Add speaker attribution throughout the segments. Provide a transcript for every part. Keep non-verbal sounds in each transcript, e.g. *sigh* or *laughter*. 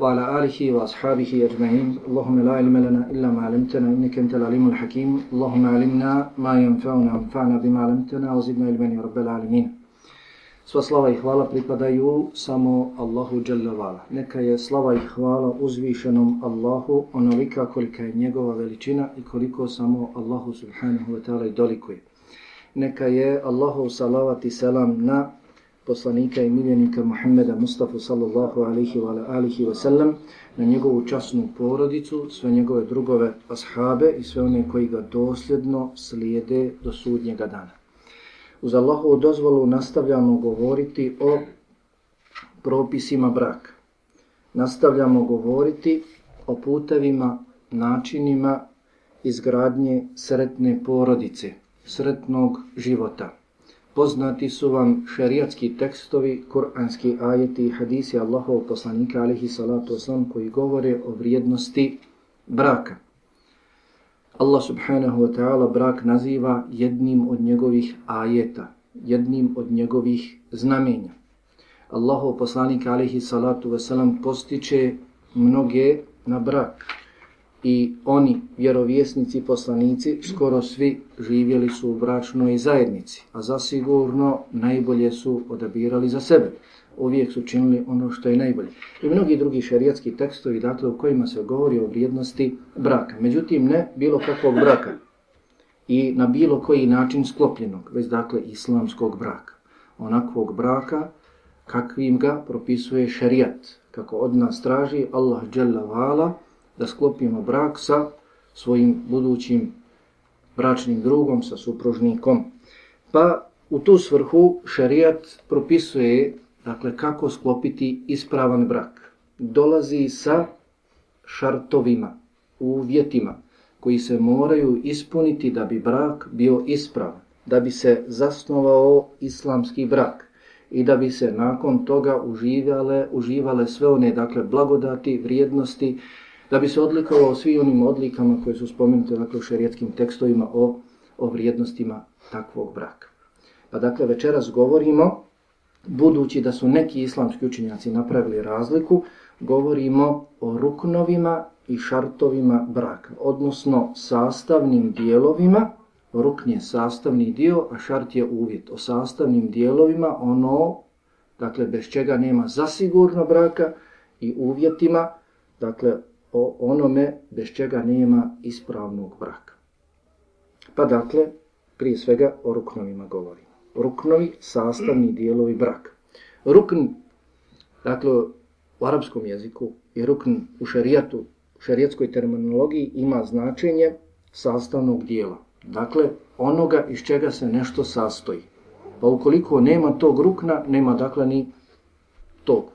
Speaker 1: وعلى آله وأصحابه أجمعين اللهم لا علم لنا إلا ما علمتنا إنك أنت العليم الحكيم اللهم علمنا ما ينفعنا وانفعنا بما علمتنا وزدنا علما يا رب العالمين Sva slava i hvala pripadaju samo Allahu Jalla Vala. Neka je slava i hvala uzvišenom Allahu onolika kolika je njegova veličina i koliko samo Allahu Subhanahu wa ta'ala i dolikuje. Neka je Allahu salavat i selam na poslanika i miljenika Muhammeda Mustafa sallallahu alihi wa alihi wa sallam na njegovu časnu porodicu, sve njegove drugove ashabe i sve one koji ga dosljedno slijede do sudnjega dana. Uz Allahovu dozvolu nastavljamo govoriti o propisima braka. Nastavljamo govoriti o putevima, načinima izgradnje sretne porodice, sretnog života poznati su vam šerijatski tekstovi, kuranski ajeti i hadisi Allahovog poslanika alihi salatu oslam koji govore o vrijednosti braka. Allah subhanahu wa ta'ala brak naziva jednim od njegovih ajeta, jednim od njegovih znamenja. Allahov poslanik alihi salatu wasalam postiče mnoge na brak i oni, vjerovjesnici, poslanici, skoro svi živjeli su u bračnoj zajednici, a zasigurno najbolje su odabirali za sebe. Uvijek su činili ono što je najbolje. I mnogi drugi šerijatski tekstovi, dakle, u kojima se govori o vrijednosti braka. Međutim, ne bilo kakvog braka i na bilo koji način sklopljenog, već dakle islamskog braka. Onakvog braka kakvim ga propisuje šerijat, kako od nas traži Allah dželle vala, da sklopimo brak sa svojim budućim bračnim drugom, sa supružnikom. Pa u tu svrhu šarijat propisuje dakle, kako sklopiti ispravan brak. Dolazi sa šartovima, uvjetima koji se moraju ispuniti da bi brak bio ispravan, da bi se zasnovao islamski brak i da bi se nakon toga uživale, uživale sve one dakle, blagodati, vrijednosti, da bi se odlikovao svi onim odlikama koje su spomenute dakle, u šerijetskim tekstovima o, o vrijednostima takvog braka. Pa dakle, večeras govorimo, budući da su neki islamski učenjaci napravili razliku, govorimo o ruknovima i šartovima braka, odnosno sastavnim dijelovima, rukn je sastavni dio, a šart je uvjet. O sastavnim dijelovima, ono, dakle, bez čega nema zasigurno braka i uvjetima, dakle, o onome bez čega nema ispravnog braka. Pa dakle, prije svega o ruknovima govorimo. Ruknovi, sastavni dijelovi braka. Rukn, dakle, u arapskom jeziku i rukn u šarijatu, u šarijatskoj terminologiji ima značenje sastavnog dijela. Dakle, onoga iz čega se nešto sastoji. Pa ukoliko nema tog rukna, nema dakle ni tog.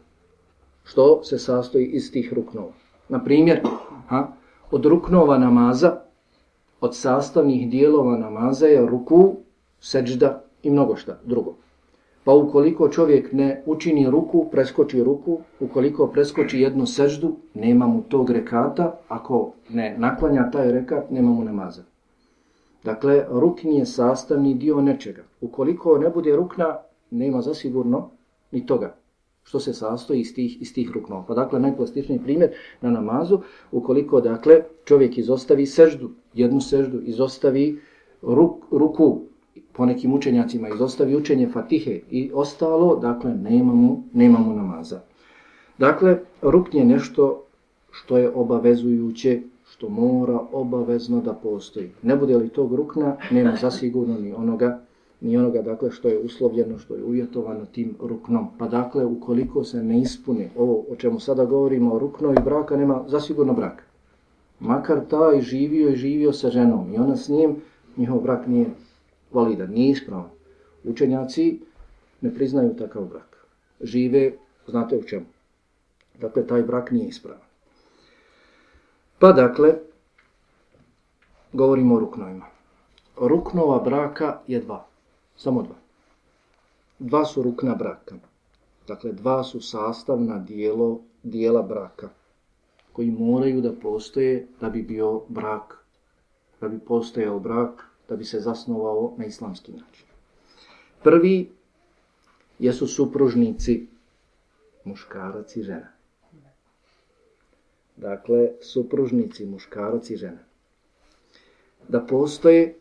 Speaker 1: Što se sastoji iz tih ruknova. Na primjer, ha, od ruknova namaza, od sastavnih dijelova namaza je ruku, seđda i mnogo šta drugo. Pa ukoliko čovjek ne učini ruku, preskoči ruku, ukoliko preskoči jednu seždu, nema mu tog rekata, ako ne naklanja taj rekat, nema mu namaza. Dakle, rukn je sastavni dio nečega. Ukoliko ne bude rukna, nema zasigurno ni toga što se sastoji iz tih, iz tih ruknova. Pa dakle, najplastičniji primjer na namazu, ukoliko dakle čovjek izostavi seždu, jednu seždu, izostavi ruk, ruku, po nekim učenjacima izostavi učenje fatihe i ostalo, dakle, nemamo, nemamo namaza. Dakle, rukn je nešto što je obavezujuće, što mora obavezno da postoji. Ne bude li tog rukna, nema zasigurno ni onoga ni onoga dakle što je uslovljeno, što je uvjetovano tim ruknom. Pa dakle, ukoliko se ne ispune ovo o čemu sada govorimo o ruknovi braka, nema zasigurno brak. Makar taj živio i živio sa ženom i ona s njim, njihov brak nije validan, nije ispravan. Učenjaci ne priznaju takav brak. Žive, znate u čemu. Dakle, taj brak nije ispravan. Pa dakle, govorimo o ruknovima. Ruknova braka je dva. Samo dva. Dva su rukna braka. Dakle, dva su sastavna dijelo, dijela braka koji moraju da postoje da bi bio brak, da bi postojao brak, da bi se zasnovao na islamski način. Prvi jesu supružnici, muškarac i žena. Dakle, supružnici, muškarac i žena. Da postoje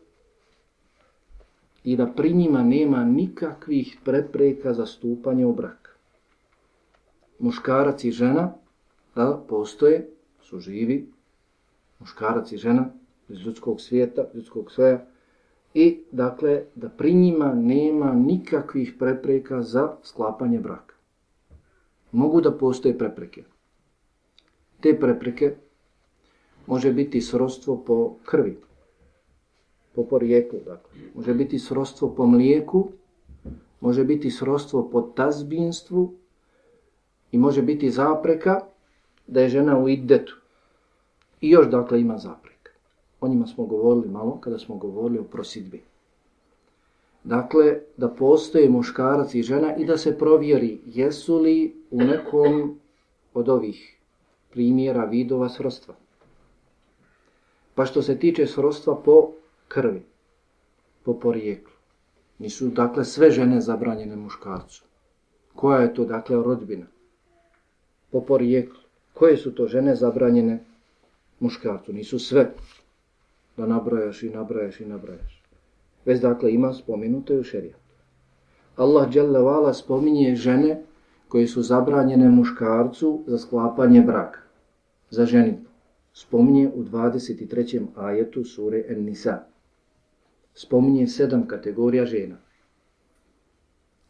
Speaker 1: i da pri njima nema nikakvih prepreka za stupanje u brak. Muškarac i žena, da postoje, su živi, muškarac i žena iz ljudskog svijeta, ljudskog sveja, i dakle da pri njima nema nikakvih prepreka za sklapanje braka. Mogu da postoje prepreke. Te prepreke može biti srodstvo po krvi, po porijeklu, dakle. Može biti srodstvo po mlijeku, može biti srodstvo po tazbinstvu i može biti zapreka da je žena u iddetu. I još dakle ima zapreka. O njima smo govorili malo kada smo govorili o prosidbi. Dakle, da postoje muškarac i žena i da se provjeri jesu li u nekom od ovih primjera vidova srodstva. Pa što se tiče srodstva po krvi, po porijeklu. Nisu, dakle, sve žene zabranjene muškarcu. Koja je to, dakle, rodbina? Po porijeklu. Koje su to žene zabranjene muškarcu? Nisu sve. Da nabrajaš i nabrajaš i nabrajaš. Već, dakle, ima spomenuto u šerijatu. Allah dželle spominje žene koje su zabranjene muškarcu za sklapanje braka, za ženitbu. Spominje u 23. ajetu sure En-Nisa spominje sedam kategorija žena.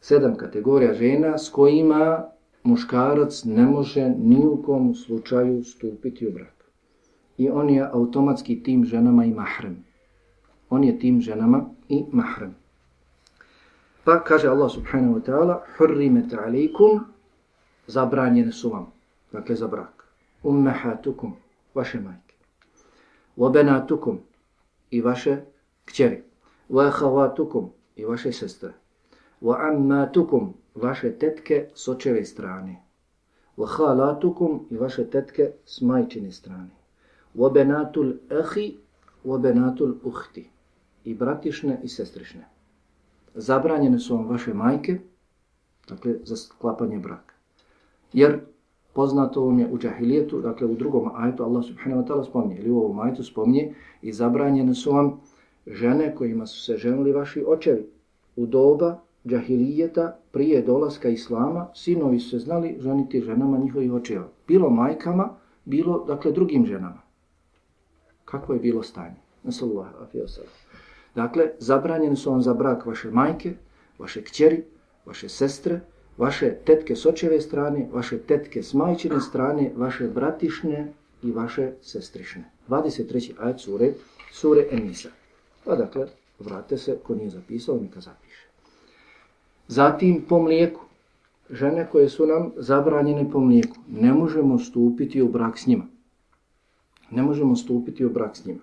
Speaker 1: Sedam kategorija žena s kojima muškarac ne može ni u kom slučaju stupiti u brak. I on je automatski tim ženama i mahrem. On je tim ženama i mahrem. Pa kaže Allah subhanahu wa ta'ala Hurrimet alaikum zabranjene su vam. Dakle za brak. Ummehatukum vaše majke. Wabenatukum i vaše kćeri wa ahavatukum i vaše sestre. Wa ammatukum vaše tetke s očeve strane. Wa khalatukum i vaše tetke s majčine strane. Wa benatul akhi wa benatul ukhti i bratišne i sestrišne. Zabranjene su vam vaše majke dakle za sklapanje braka. Jer poznato vam je u džahilijetu dakle u drugom ajetu Allah subhanahu wa ta'ala spominje ili u ovom ajetu spominje i zabranjene su vam žene kojima su se ženili vaši očevi. U doba džahilijeta, prije dolaska islama, sinovi su se znali ženiti ženama njihovih očeva. Bilo majkama, bilo, dakle, drugim ženama. Kako je bilo stanje? Nasallahu Dakle, zabranjeni su vam za brak vaše majke, vaše kćeri, vaše sestre, vaše tetke s očeve strane, vaše tetke s majčine strane, vaše bratišne i vaše sestrišne. 23. ajet sure, sure Enisa. Pa dakle, vrate se, ko nije zapisao, neka zapiše. Zatim po mlijeku. Žene koje su nam zabranjene po mlijeku. Ne možemo stupiti u brak s njima. Ne možemo stupiti u brak s njima.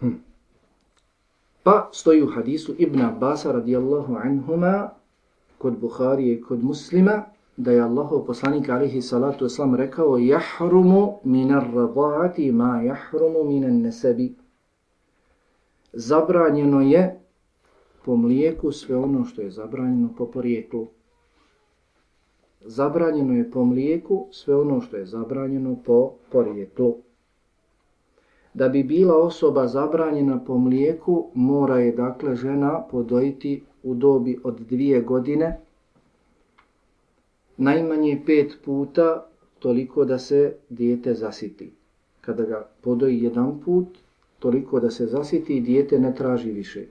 Speaker 1: Hm. Pa stoji u hadisu Ibn Abbas radijallahu anhuma kod Buharije i kod muslima da je Allahov poslanik alihi salatu islam rekao jahrumu minar radati ma jahrumu minan nesebi zabranjeno je po mlijeku sve ono što je zabranjeno po porijeklu. Zabranjeno je po mlijeku sve ono što je zabranjeno po porijeklu. Da bi bila osoba zabranjena po mlijeku, mora je dakle žena podojiti u dobi od dvije godine, najmanje pet puta toliko da se dijete zasiti. Kada ga podoji jedan put, toliko da se zasiti i dijete ne traži više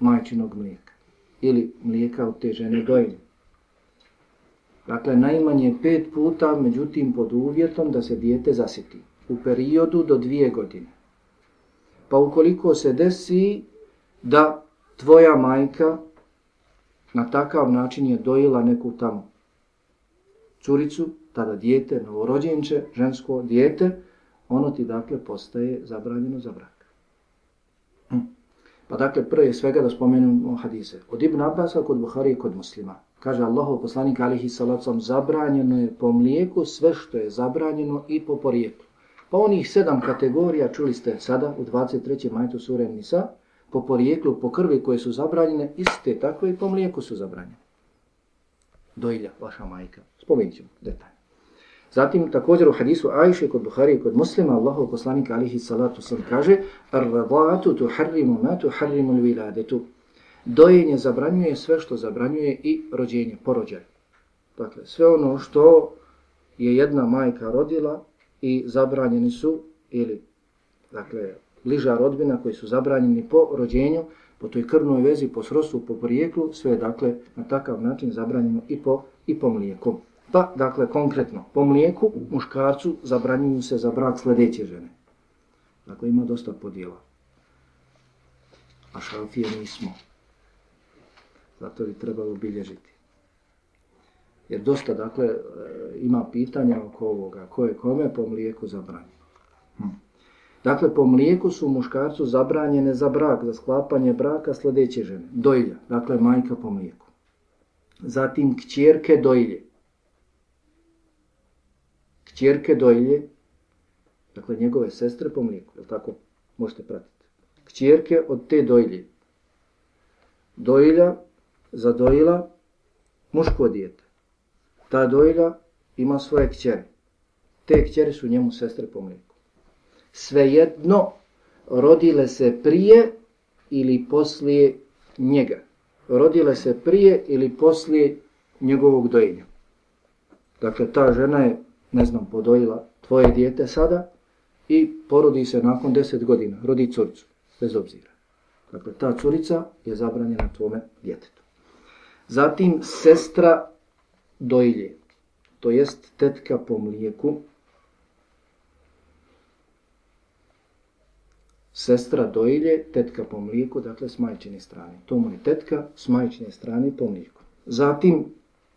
Speaker 1: majčinog mlijeka ili mlijeka od te žene dojene. Dakle, najmanje pet puta, međutim, pod uvjetom da se dijete zasiti u periodu do dvije godine. Pa ukoliko se desi da tvoja majka na takav način je dojila neku tamo curicu, tada dijete, novorođenče, žensko dijete, ono ti dakle postaje zabranjeno za brak. Hm. Pa dakle, prije svega da spomenemo hadise. Od Ibn Abbasa kod Buhari i kod muslima. Kaže Allahov poslanik alihi salacom, zabranjeno je po mlijeku sve što je zabranjeno i po porijeklu. Pa onih sedam kategorija, čuli ste sada u 23. majtu sure Nisa, po porijeklu, po krvi koje su zabranjene, iste takve i po mlijeku su zabranjene. Dojlja, vaša majka. Spomenut ćemo detalj. Zatim također u hadisu Ajše kod Buhari kod muslima Allahov poslanik alihi salatu sam kaže Ar-radatu tu harrimu ma tu harrimu l-viladetu Dojenje zabranjuje sve što zabranjuje i rođenje, porođaj. Dakle, sve ono što je jedna majka rodila i zabranjeni su, ili, dakle, bliža rodbina koji su zabranjeni po rođenju, po toj krvnoj vezi, po srostu, po porijeklu, sve je, dakle, na takav način zabranjeno i po, i po mlijeku. Pa, dakle, konkretno, po mlijeku muškarcu zabranjuju se za brak sljedeće žene. Dakle, ima dosta podijela. A šalfije nismo. Zato bi trebalo bilježiti. Jer dosta, dakle, e, ima pitanja oko ovoga. Ko je kome po mlijeku zabranjeno? Hm. Dakle, po mlijeku su muškarcu zabranjene za brak, za sklapanje braka sljedeće žene. Dojlja, dakle, majka po mlijeku. Zatim, kćerke dojlje kćerke dojlje, dakle njegove sestre po mlijeku, je tako? Možete pratiti. Kćerke od te dojlje. Dojlja zadojila muško dijete. Ta dojlja ima svoje kćere. Te kćere su njemu sestre po mlijeku. Svejedno rodile se prije ili poslije njega. Rodile se prije ili poslije njegovog dojenja. Dakle, ta žena je ne znam, podojila tvoje dijete sada i porodi se nakon deset godina, rodi curicu, bez obzira. Dakle, ta curica je zabranjena tvome djetetu. Zatim, sestra dojlje, to jest tetka po mlijeku, sestra dojlje, tetka po mlijeku, dakle s majčine strane. To mu je tetka s majčine strane po mlijeku. Zatim,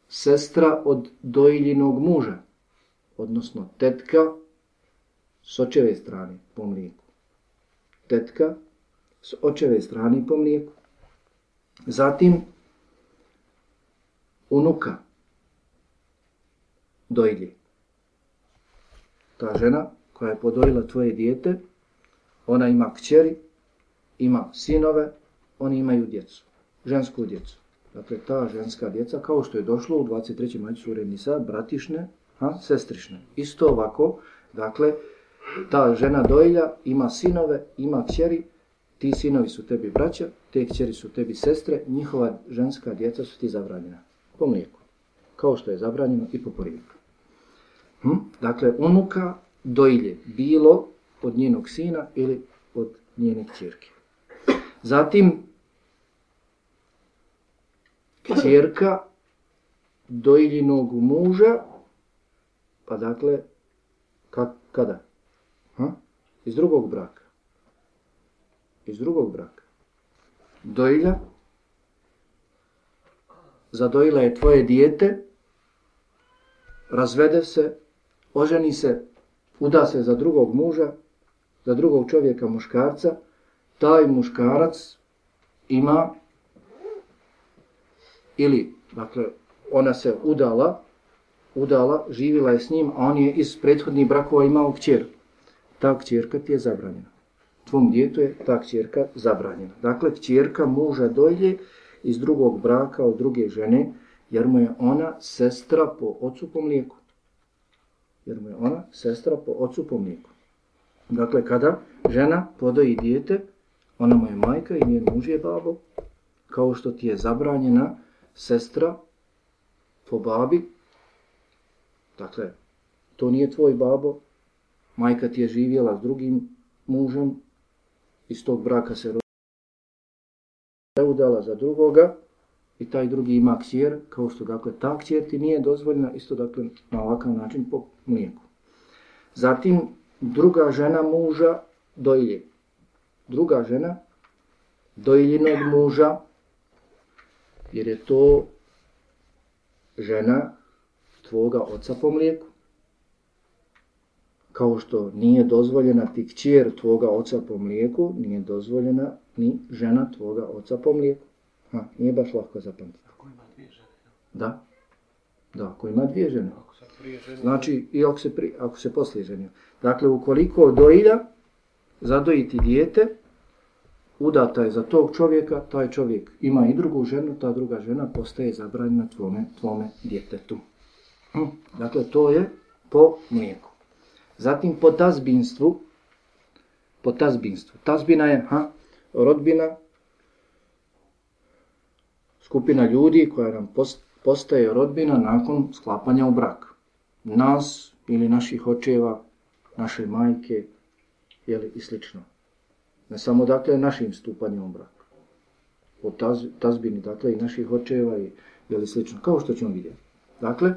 Speaker 1: sestra od dojljinog muža, odnosno tetka s očeve strane po mlijeku. Tetka s očeve strane po mlijeku. Zatim unuka dojlje. Ta žena koja je podojila tvoje dijete, ona ima kćeri, ima sinove, oni imaju djecu, žensku djecu. Dakle, ta ženska djeca, kao što je došlo u 23. majicu sure Nisa, bratišne, ha, sestrične. Isto ovako, dakle, ta žena dojlja ima sinove, ima kćeri, ti sinovi su tebi braća, te kćeri su tebi sestre, njihova ženska djeca su ti zabranjena. Po mlijeku. Kao što je zabranjeno i po porijeku. Hm? Dakle, unuka dojlje bilo od njenog sina ili od njene kćerke. Zatim, kćerka dojljinog muža Pa dakle, ka, kada? Ha? Iz drugog braka. Iz drugog braka. Dojlja. Zadojila je tvoje dijete. Razvede se. Oženi se. Uda se za drugog muža. Za drugog čovjeka muškarca. Taj muškarac ima ili, dakle, ona se udala udala, živila je s njim, a on je iz prethodnih brakova imao kćer. Ta kćerka ti je zabranjena. Tvom djetu je ta kćerka zabranjena. Dakle, kćerka muža dojlje iz drugog braka od druge žene, jer mu je ona sestra po ocu po mlijeku. Jer mu je ona sestra po ocu po mlijeku. Dakle, kada žena podoji dijete, ona mu je majka i njen muž je babo, kao što ti je zabranjena sestra po babi, Dakle, to nije tvoj babo, majka ti je živjela s drugim mužem, iz tog braka se udala za drugoga i taj drugi ima ksjer, kao što dakle ta ksjer ti nije dozvoljena, isto dakle na ovakav način po mlijeku. Zatim druga žena muža dojlje. Druga žena dojljenog muža, jer je to žena tvoga oca po mlijeku. kao što nije dozvoljena ti kćer tvoga oca po mlijeku, nije dozvoljena ni žena tvoga oca po mlijeku. Ha, nije baš lako zapamtiti.
Speaker 2: Ako ima dvije žene,
Speaker 1: Da. Da, ako ima dvije žene.
Speaker 2: ako se prije žene,
Speaker 1: Znači, i ako se, pri, ako se poslije ženio. Dakle, ukoliko dojilja, zadojiti dijete, udata je za tog čovjeka, taj čovjek ima i drugu ženu, ta druga žena postaje zabranjena tvome, tvome djetetu. Hmm. Dakle, to je po mlijeku. Zatim po tazbinstvu, po tazbinstvu. Tazbina je ha, rodbina, skupina ljudi koja nam postaje rodbina nakon sklapanja u brak. Nas ili naših očeva, naše majke, jeli, i slično. Ne samo dakle našim stupanjem u brak. Po taz, tazbini dakle i naših očeva i jeli, slično. Kao što ćemo vidjeti. Dakle,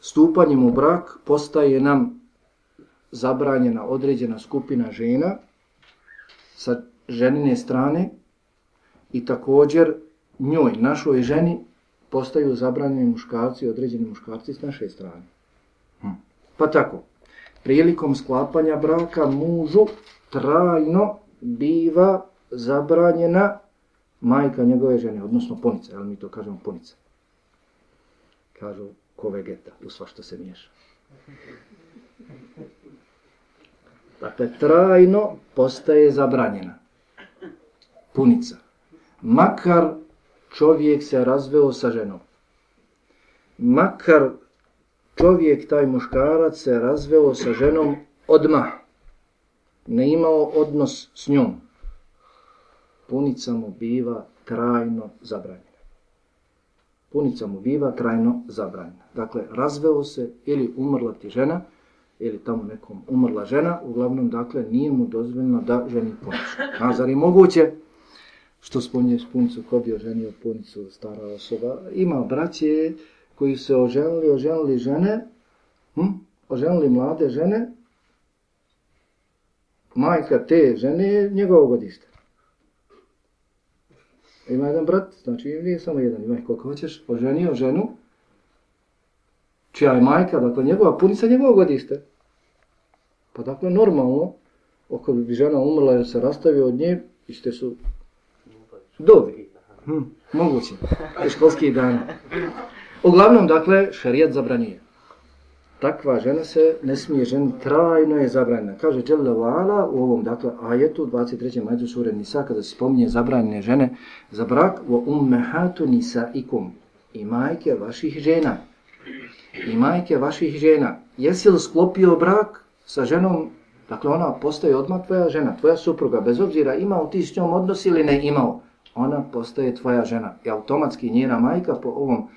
Speaker 1: stupanjem u brak postaje nam zabranjena određena skupina žena sa ženine strane i također njoj, našoj ženi, postaju zabranjeni muškarci, određeni muškarci s naše strane. Hm. Pa tako, prilikom sklapanja braka mužu trajno biva zabranjena majka njegove žene, odnosno ponica, jel mi to kažemo ponica. Kažu ko vegeta, u sva što se miješa. Dakle, trajno postaje zabranjena punica. Makar čovjek se razveo sa ženom. Makar čovjek, taj muškarac, se razveo sa ženom odmah. Ne imao odnos s njom. Punica mu biva trajno zabranjena. Punica mu biva trajno zabranjena. Dakle, razveo se ili umrla ti žena, ili tamo nekom umrla žena, uglavnom, dakle, nije mu dozvoljeno da ženi punicu. A zar je moguće što spominješ punicu, ko bi oženio punicu, stara osoba? Ima braće koji se oženili, oženili žene, hm? oženili mlade žene, majka te žene je njegovo godište. Ima jedan brat, znači nije samo jedan, ima ih koliko hoćeš, oženio ženu, čija je majka, dakle njegova punica njegovog godište. Pa dakle normalno, ako bi žena umrla jer se rastavio od nje, iste su dobi. Hm, moguće. Školski dan. Uglavnom, dakle, šarijat zabranije. Takva žena se ne smije žen trajno je zabranjena. Kaže Đelle Vala u ovom, dakle, ajetu, 23. majetu sure Nisa, kada se spominje zabranjene žene za brak, wa ummehatu nisaikum, i majke vaših žena. I majke vaših žena. Jesi li sklopio brak sa ženom, dakle, ona postaje odmah tvoja žena, tvoja supruga, bez obzira imao ti s njom odnos ili ne imao, ona postaje tvoja žena. I automatski njena majka po ovom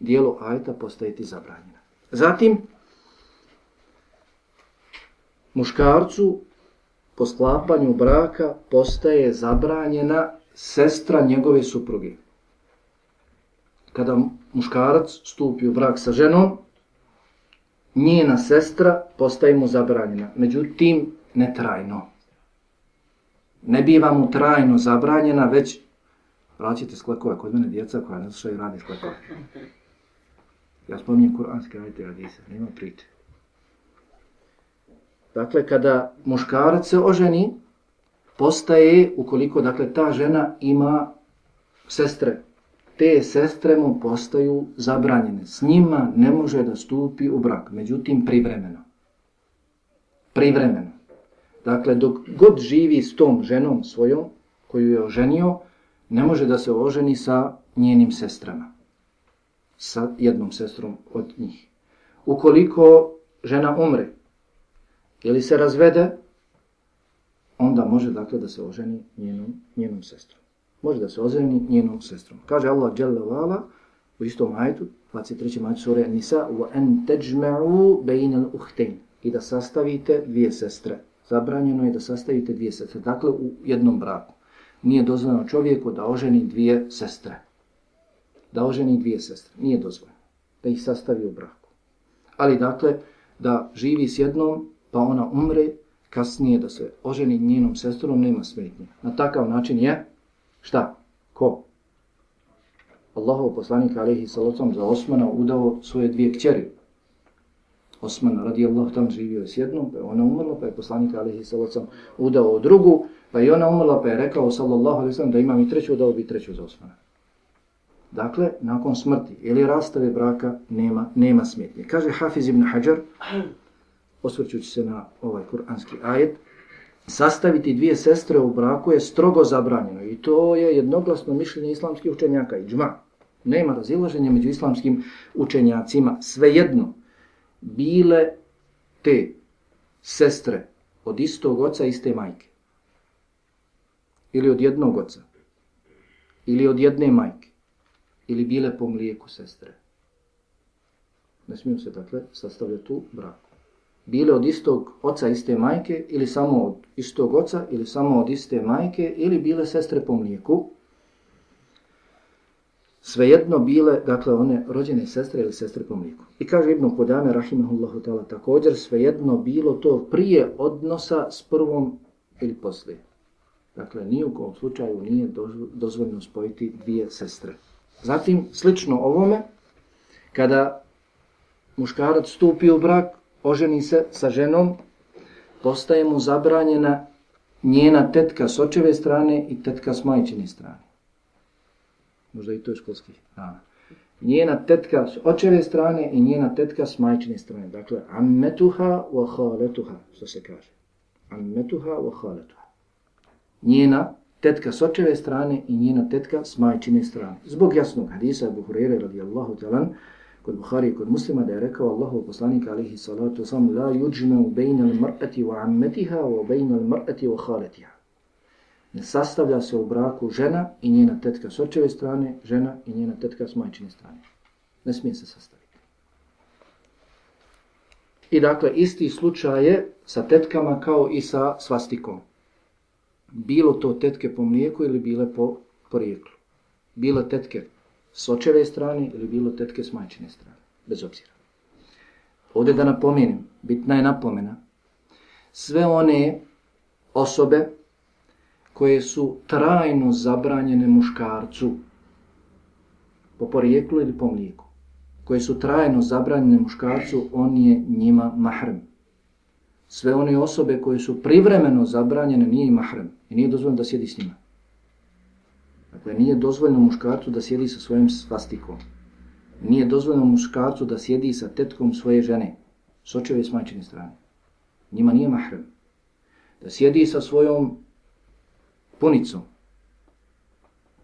Speaker 1: dijelu ajeta postaje ti zabranjena. Zatim, muškarcu po sklapanju braka postaje zabranjena sestra njegove supruge. Kada muškarac stupi u brak sa ženom, njena sestra postaje mu zabranjena. Međutim, ne trajno. Ne biva mu trajno zabranjena, već vraćate sklekove kod mene djeca koja ne slušaju radi sklekove. Ja spominjem kuranske ajte hadise, nema priče. Dakle, kada muškarac se oženi, postaje, ukoliko dakle, ta žena ima sestre, te sestre mu postaju zabranjene. S njima ne može da stupi u brak, međutim privremeno. Privremeno. Dakle, dok god živi s tom ženom svojom, koju je oženio, ne može da se oženi sa njenim sestrama. Sa jednom sestrom od njih. Ukoliko žena umre, ili se razvede, onda može dakle da se oženi njenom, njenom sestrom. Može da se oženi njenom sestrom. Kaže Allah dželle Vala u istom ajtu, 23. majtu sure Nisa, وَاَنْ تَجْمَعُوا بَيْنَ الْاُحْتَيْنِ I da sastavite dvije sestre. Zabranjeno je da sastavite dvije sestre. Dakle, u jednom braku. Nije dozvoljeno čovjeku da oženi dvije sestre. Da oženi dvije sestre. Nije dozvoljeno. Da ih sastavi u braku. Ali dakle, da živi s jednom, pa ona umre, kasnije da se oženi njenom sestrom, nema smetnje. Na takav način je, šta? Ko? Allahov poslanik, alihi salacom, za Osmana udao svoje dvije kćeri. Osman radijallahu tam živio je s jednom, pa je ona umrla, pa je poslanik alihi sallam udao drugu, pa je ona umrla, pa je rekao sallallahu alaihi sallam da imam i treću, udao bi treću za Osmana. Dakle, nakon smrti ili rastave braka nema, nema smetnje. Kaže Hafiz ibn Hajar, osvrćući se na ovaj kuranski ajet, sastaviti dvije sestre u braku je strogo zabranjeno i to je jednoglasno mišljenje islamskih učenjaka i džma. Nema razilaženja među islamskim učenjacima. Svejedno, bile te sestre od istog oca iste majke ili od jednog oca ili od jedne majke ili bile po mlijeku sestre. Ne smiju se dakle sastavljati u braku. Bile od istog oca iste majke ili samo od istog oca ili samo od iste majke ili bile sestre po mlijeku svejedno bile, dakle, one rođene sestre ili sestre po mliku. I kaže Ibn Kudame, rahimahullahu ta'ala, također svejedno bilo to prije odnosa s prvom ili poslije. Dakle, ni u kom slučaju nije dozvoljeno spojiti dvije sestre. Zatim, slično ovome, kada muškarac stupi u brak, oženi se sa ženom, postaje mu zabranjena njena tetka s očeve strane i tetka s majčine strane možda i to je školski A. Njena tetka s očeve strane i njena tetka s majčine strane. Dakle, ammetuha wa haletuha, što se kaže. Ammetuha wa haletuha. Njena tetka s očeve strane i njena tetka s majčine strane. Zbog jasnog hadisa Abu Hurere radijallahu talan, kod Buhari i kod muslima da je rekao Allahu poslanik alihi salatu sam la yujmu bejna l-mar'ati wa ammetiha wa bejna l-mar'ati wa haletiha ne sastavlja se u braku žena i njena tetka s očeve strane, žena i njena tetka s majčine strane. Ne smije se sastaviti. I dakle, isti slučaj je sa tetkama kao i sa svastikom. Bilo to tetke po mlijeku ili bile po porijeklu. Bile tetke s očeve strane ili bilo tetke s majčine strane. Bez obzira. Ovdje da napomenem, bitna je napomena, sve one osobe koje su trajno zabranjene muškarcu po porijeklu ili po mlijeku, koje su trajno zabranjene muškarcu, on je njima mahrem. Sve one osobe koje su privremeno zabranjene nije i mahrem i nije dozvoljeno da sjedi s njima. Dakle, nije dozvoljeno muškarcu da sjedi sa svojim svastikom. Nije dozvoljeno muškarcu da sjedi sa tetkom svoje žene, s očeve s majčine strane. Njima nije mahrem. Da sjedi sa svojom punicom,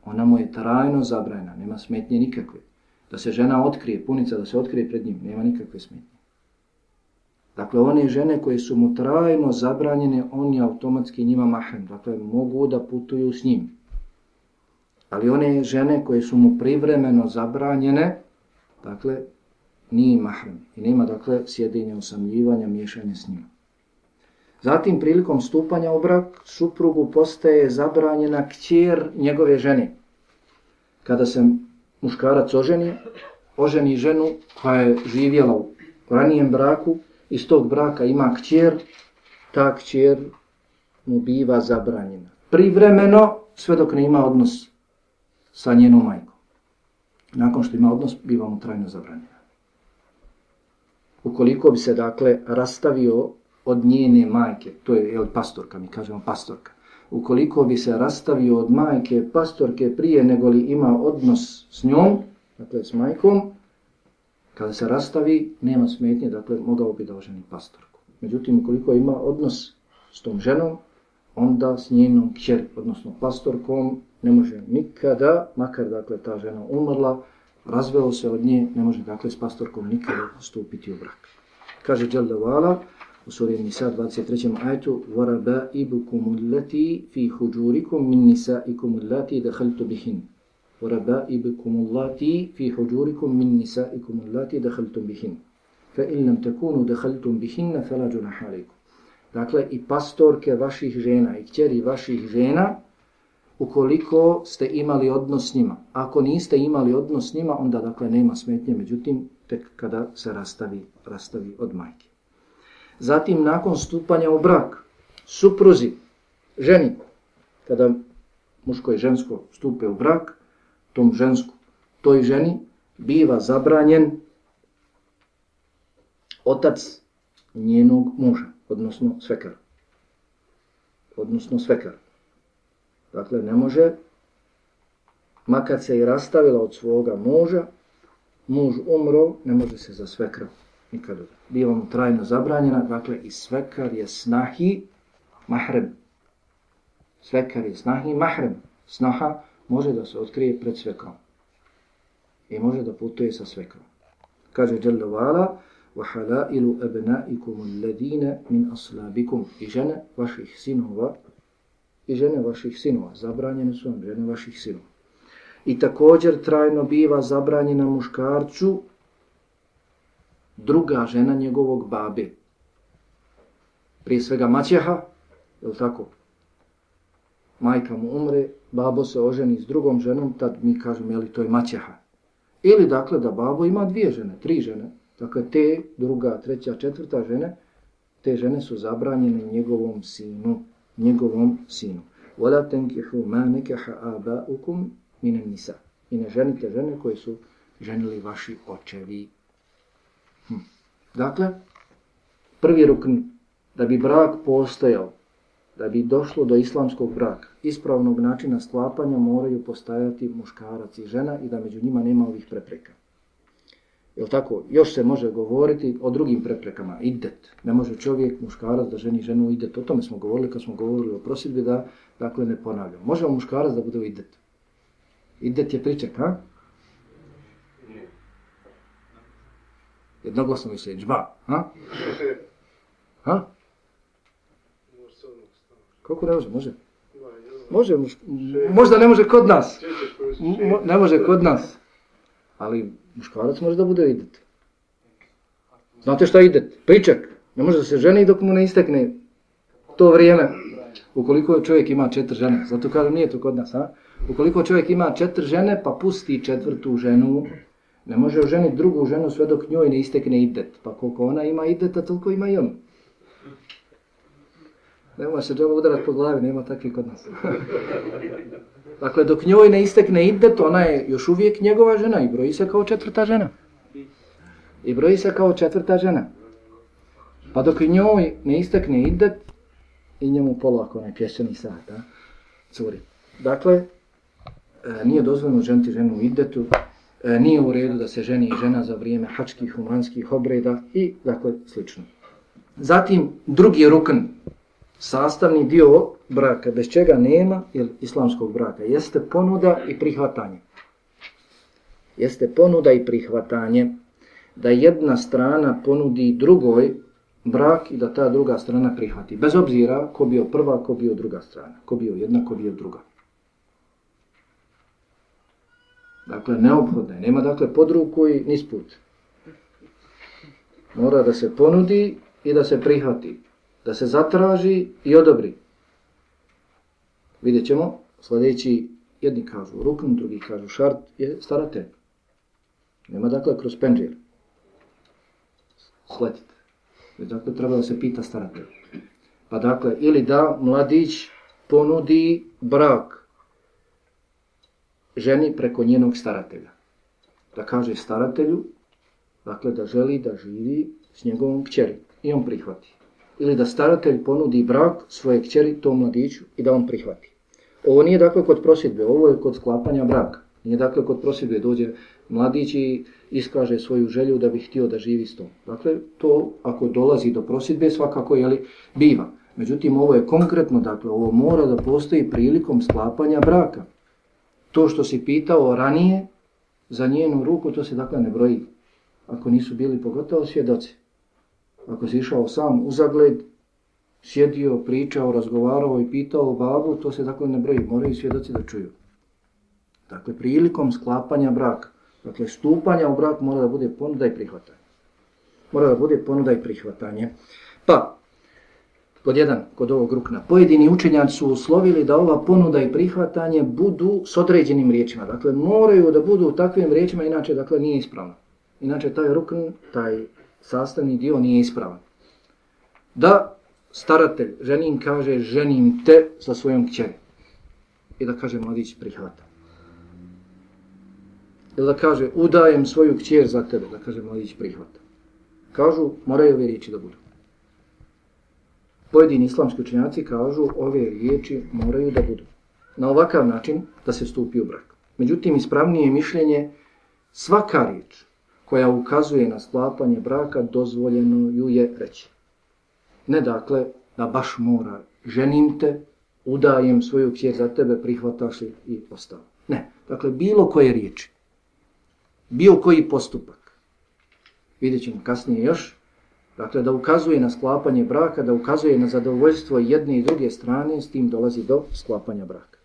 Speaker 1: ona mu je trajno zabrajena, nema smetnje nikakve. Da se žena otkrije, punica da se otkrije pred njim, nema nikakve smetnje. Dakle, one žene koje su mu trajno zabranjene, on je automatski njima mahrem. Dakle, mogu da putuju s njim. Ali one žene koje su mu privremeno zabranjene, dakle, nije mahram I nema, dakle, sjedinje, osamljivanja, miješanja s njima. Zatim, prilikom stupanja u brak, suprugu postaje zabranjena kćer njegove žene. Kada se muškarac oženi, oženi ženu koja je živjela u ranijem braku, iz tog braka ima kćer, ta kćer mu biva zabranjena. Privremeno, sve dok ne ima odnos sa njenom majkom. Nakon što ima odnos, biva mu trajno zabranjena. Ukoliko bi se, dakle, rastavio od njene majke, to je jel, pastorka, mi kažemo pastorka, ukoliko bi se rastavio od majke pastorke prije nego li ima odnos s njom, dakle s majkom, kada se rastavi, nema smetnje, dakle mogao bi da oženi pastorku. Međutim, ukoliko ima odnos s tom ženom, onda s njenom kćer, odnosno pastorkom, ne može nikada, makar dakle ta žena umrla, razveo se od nje, ne može dakle s pastorkom nikada stupiti u brak. Kaže Đeldavala, u suri Nisa 23. ajetu وَرَبَائِبُكُمُ الَّتِي فِي حُجُورِكُمْ مِنْ نِسَائِكُمُ الَّتِي دَخَلْتُ بِهِنْ وَرَبَائِبُكُمُ الَّتِي فِي حُجُورِكُمْ مِنْ نِسَائِكُمُ الَّتِي دَخَلْتُمْ بِهِنْ فَإِنْ لَمْ تَكُونُوا دَخَلْتُمْ بِهِنَّ فَلَا جُنَحَ عَلَيْكُمْ Dakle, i pastorke vaših žena i kćeri vaših žena, ukoliko ste imali odnos s njima. Ako niste imali odnos s njima, onda dakle nema smetnje, međutim, tek kada se rastavi, rastavi od majke. Zatim, nakon stupanja u brak, supruzi, ženi, kada muško i žensko stupe u brak, tom žensku, toj ženi, biva zabranjen otac njenog muža, odnosno svekar. Odnosno svekar. Dakle, ne može, makar se i rastavila od svoga muža, muž umro, ne može se za svekra nikada. Biva mu trajno zabranjena, dakle, i svekar je snahi mahrem. Svekar je snahi mahrem. Snaha može da se otkrije pred svekom. I može da putuje sa svekom. Kaže Jalla Vala, وَحَلَائِلُ أَبْنَائِكُمُ الَّذِينَ مِنْ أَصْلَابِكُمْ I žene vaših sinova, i žene vaših sinova, zabranjene su vam žene vaših sinova. I također trajno biva zabranjena muškarcu druga žena njegovog babe. Prije svega maćeha, je tako? Majka mu umre, babo se oženi s drugom ženom, tad mi kažemo, je li to je maćeha. Ili dakle da babo ima dvije žene, tri žene. Dakle, te, druga, treća, četvrta žene, te žene su zabranjene njegovom sinu, njegovom sinu. وَلَا تَنْكِحُ مَا نَكَحَ آبَاؤُكُمْ مِنَ النِّسَا I ne ženite žene koje su ženili vaši očevi. Hm. Dakle, prvi rukn, da bi brak postojao, da bi došlo do islamskog braka, ispravnog načina sklapanja moraju postajati muškarac i žena i da među njima nema ovih prepreka. Jel tako? Još se može govoriti o drugim preprekama. Idet. Ne može čovjek, muškarac, da ženi ženu idet. O tome smo govorili kad smo govorili o prosidbi, da dakle ne ponavljamo. Može muškarac da bude idet? Idet je priček, ha? Jednoglasno mi se džba, ha? Ha? Koliko ne može? Može. Može, možda ne može kod nas. ne može kod nas. Ali muškarac može da bude idet. Znate šta idet? Pričak. Ne može da se ženi dok mu ne istekne to vrijeme. Ukoliko čovjek ima četiri žene, zato kažem nije to kod nas, a? Ukoliko čovjek ima četiri žene, pa pusti četvrtu ženu, ne može oženiti drugu ženu sve dok njoj ne istekne idet. Pa koliko ona ima ideta, toliko ima i on. Nema se džaba udarat po glavi, nema takvi kod nas. *laughs* dakle, dok njoj ne istekne iddet, ona je još uvijek njegova žena i broji se kao četvrta žena. I broji se kao četvrta žena. Pa dok njoj ne istekne iddet, i njemu polako onaj pješćeni sat, a, curi. Dakle, e, nije dozvoljeno ženiti ženu u iddetu, e, nije u redu da se ženi žena za vrijeme hačkih, humanskih obreda i dakle slično. Zatim, drugi rukn, sastavni dio braka, bez čega nema ili islamskog braka, jeste ponuda i prihvatanje. Jeste ponuda i prihvatanje da jedna strana ponudi drugoj brak i da ta druga strana prihvati. Bez obzira ko bio prva, ko bio druga strana. Ko bio jedna, ko bio druga. Dakle, neophodno je. Nema dakle podruku i nisput. Mora da se ponudi i da se prihvati. Da se zatraži i odobri. Vidjet ćemo, sljedeći jedni kažu rukn, drugi kažu šart, je starate. Nema dakle kroz penđer. Sletite. Dakle, treba da se pita staratelj. Pa dakle, ili da mladić ponudi brak ženi preko njenog staratelja. Da kaže staratelju, dakle, da želi da živi s njegovom kćeri. I on prihvati. Ili da staratelj ponudi brak svoje kćeri tom mladiću i da on prihvati. Ovo nije dakle kod prosjedbe, ovo je kod sklapanja braka. Nije dakle kod prosjedbe dođe mladić i iskaže svoju želju da bi htio da živi s tom. Dakle, to ako dolazi do prosjedbe svakako jeli, biva. Međutim, ovo je konkretno, dakle, ovo mora da postoji prilikom sklapanja braka. To što si pitao ranije za njenu ruku, to se dakle ne broji. Ako nisu bili pogotovo svjedoci. Ako si išao sam u zagled, sjedio, pričao, razgovarao i pitao babu, to se dakle ne broji. Moraju svjedoci da čuju. Dakle, prilikom sklapanja braka, dakle, stupanja u brak mora da bude ponuda i prihvatanje. Mora da bude ponuda i prihvatanje. Pa, kod jedan, kod ovog rukna, pojedini učenjaci su uslovili da ova ponuda i prihvatanje budu s određenim riječima. Dakle, moraju da budu u takvim riječima, inače, dakle, nije ispravno. Inače, taj rukn, taj sastavni dio nije ispravan. Da staratelj, ženin kaže, ženim te sa svojom kćerom. I da kaže, mladić prihvata ili da kaže udajem svoju kćer za tebe, da kaže mladić prihvata. Kažu, moraju ove riječi da budu. Pojedini islamski učenjaci kažu, ove riječi moraju da budu. Na ovakav način da se stupi u brak. Međutim, ispravnije mišljenje, svaka riječ koja ukazuje na sklapanje braka, dozvoljeno ju je reći. Ne dakle, da baš mora, ženim te, udajem svoju kćer za tebe, prihvataš li i ostalo. Ne, dakle, bilo koje riječi, bio koji postupak, vidjet ćemo kasnije još, dakle, da ukazuje na sklapanje braka, da ukazuje na zadovoljstvo jedne i druge strane, s tim dolazi do sklapanja braka.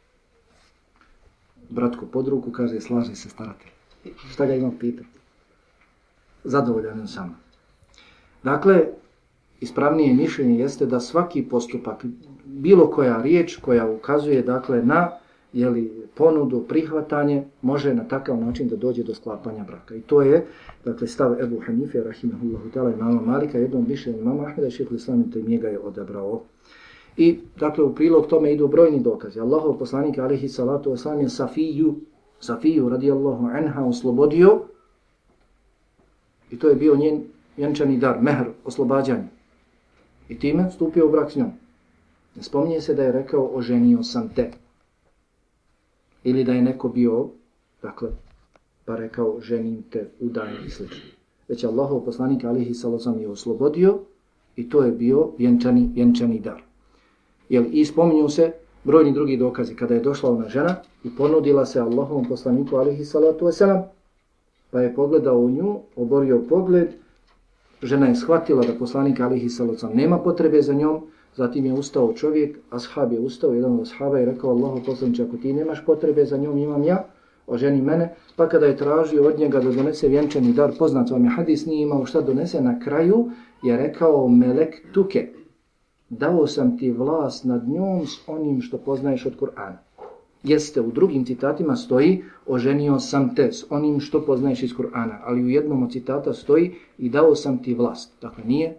Speaker 1: Bratko pod ruku kaže, slaže se staratelj. Šta ga imam pitati? Zadovoljan sam. Dakle, ispravnije mišljenje jeste da svaki postupak, bilo koja riječ koja ukazuje dakle na jeli, ponudu, prihvatanje, može na takav način da dođe do sklapanja braka. I to je dakle, stav Ebu Hanife, rahimahullahu ta'ala, imama Malika, jednom mišljenju imama Ahmeda, šehr Islamin, to njega je odabrao. I dakle, u prilog tome idu brojni dokazi. Allahov poslanik, alihi salatu wasalam, je Safiju, Safiju, radijallahu anha, oslobodio, i to je bio njen vjenčani dar, mehr, oslobađanje. I time stupio u brak s njom. Ne spominje se da je rekao oženio sam te. Ili da je neko bio, dakle, pa rekao ženim te, udajem i sl. Već Allahov poslanik alihi salosam je oslobodio i to je bio vjenčani, vjenčani dar. Jel, I spominju se brojni drugi dokazi kada je došla ona žena i ponudila se Allahovom poslaniku alihi salatu wasalam, pa je pogledao u nju, oborio pogled žena je shvatila da poslanik alihi salocam nema potrebe za njom, zatim je ustao čovjek, ashab je ustao, jedan od ashaba je rekao Allahu poslanče, ako ti nemaš potrebe za njom, imam ja, oženi mene, pa kada je tražio od njega da donese vjenčani dar, poznat vam je hadis, nije imao šta donese, na kraju je rekao melek tuke, dao sam ti vlast nad njom s onim što poznaješ od Kur'ana jeste u drugim citatima stoji oženio sam te s onim što poznaješ iz Kur'ana, ali u jednom od citata stoji i dao sam ti vlast. Dakle, nije,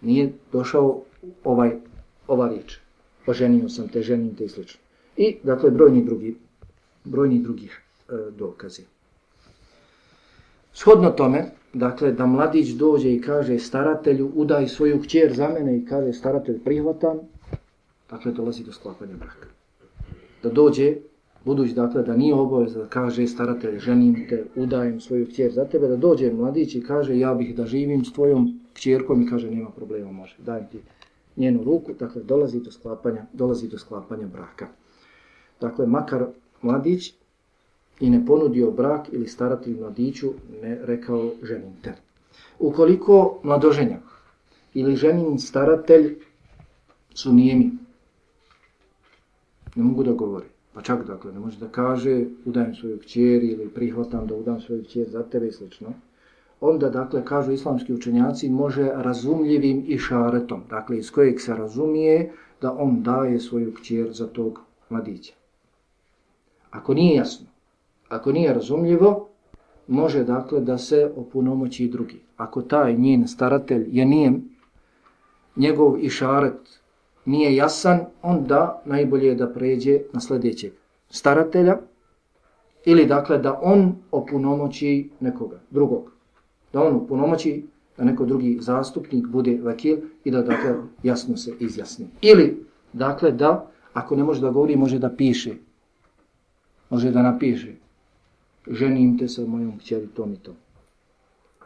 Speaker 1: nije došao ovaj, ova riječ. Oženio sam te, ženim te i slično. I, dakle, brojni drugi, brojni drugih e, dokazi. Shodno tome, dakle, da mladić dođe i kaže staratelju, udaj svoju kćer za mene i kaže staratelj prihvatam, dakle, dolazi do sklapanja braka da dođe, budući dakle da nije obaveza da kaže staratelj, ženim te, udajem svoju kćer za tebe, da dođe mladić i kaže ja bih da živim s tvojom kćerkom i kaže nema problema, može, dajem ti njenu ruku, dakle dolazi do sklapanja, dolazi do sklapanja braka. Dakle, makar mladić i ne ponudio brak ili staratelj mladiću ne rekao ženim te. Ukoliko mladoženja ili ženin staratelj su nijemi, ne mogu da govori. Pa čak dakle, ne može da kaže udajem svoju kćer ili prihvatam da udam svoju kćer za tebe i slično. Onda, dakle, kažu islamski učenjaci, može razumljivim i šaretom, dakle, iz kojeg se razumije da on daje svoju kćer za tog mladića. Ako nije jasno, ako nije razumljivo, može, dakle, da se opunomoći i drugi. Ako taj njen staratelj je nijem, njegov išaret nije jasan, onda najbolje je da pređe na sljedećeg staratelja ili dakle da on opunomoći nekoga drugog. Da on opunomoći da neko drugi zastupnik bude vakil i da dakle jasno se izjasni. Ili dakle da ako ne može da govori može da piše. Može da napiše. Ženim te sa mojom kćeri tom i tom.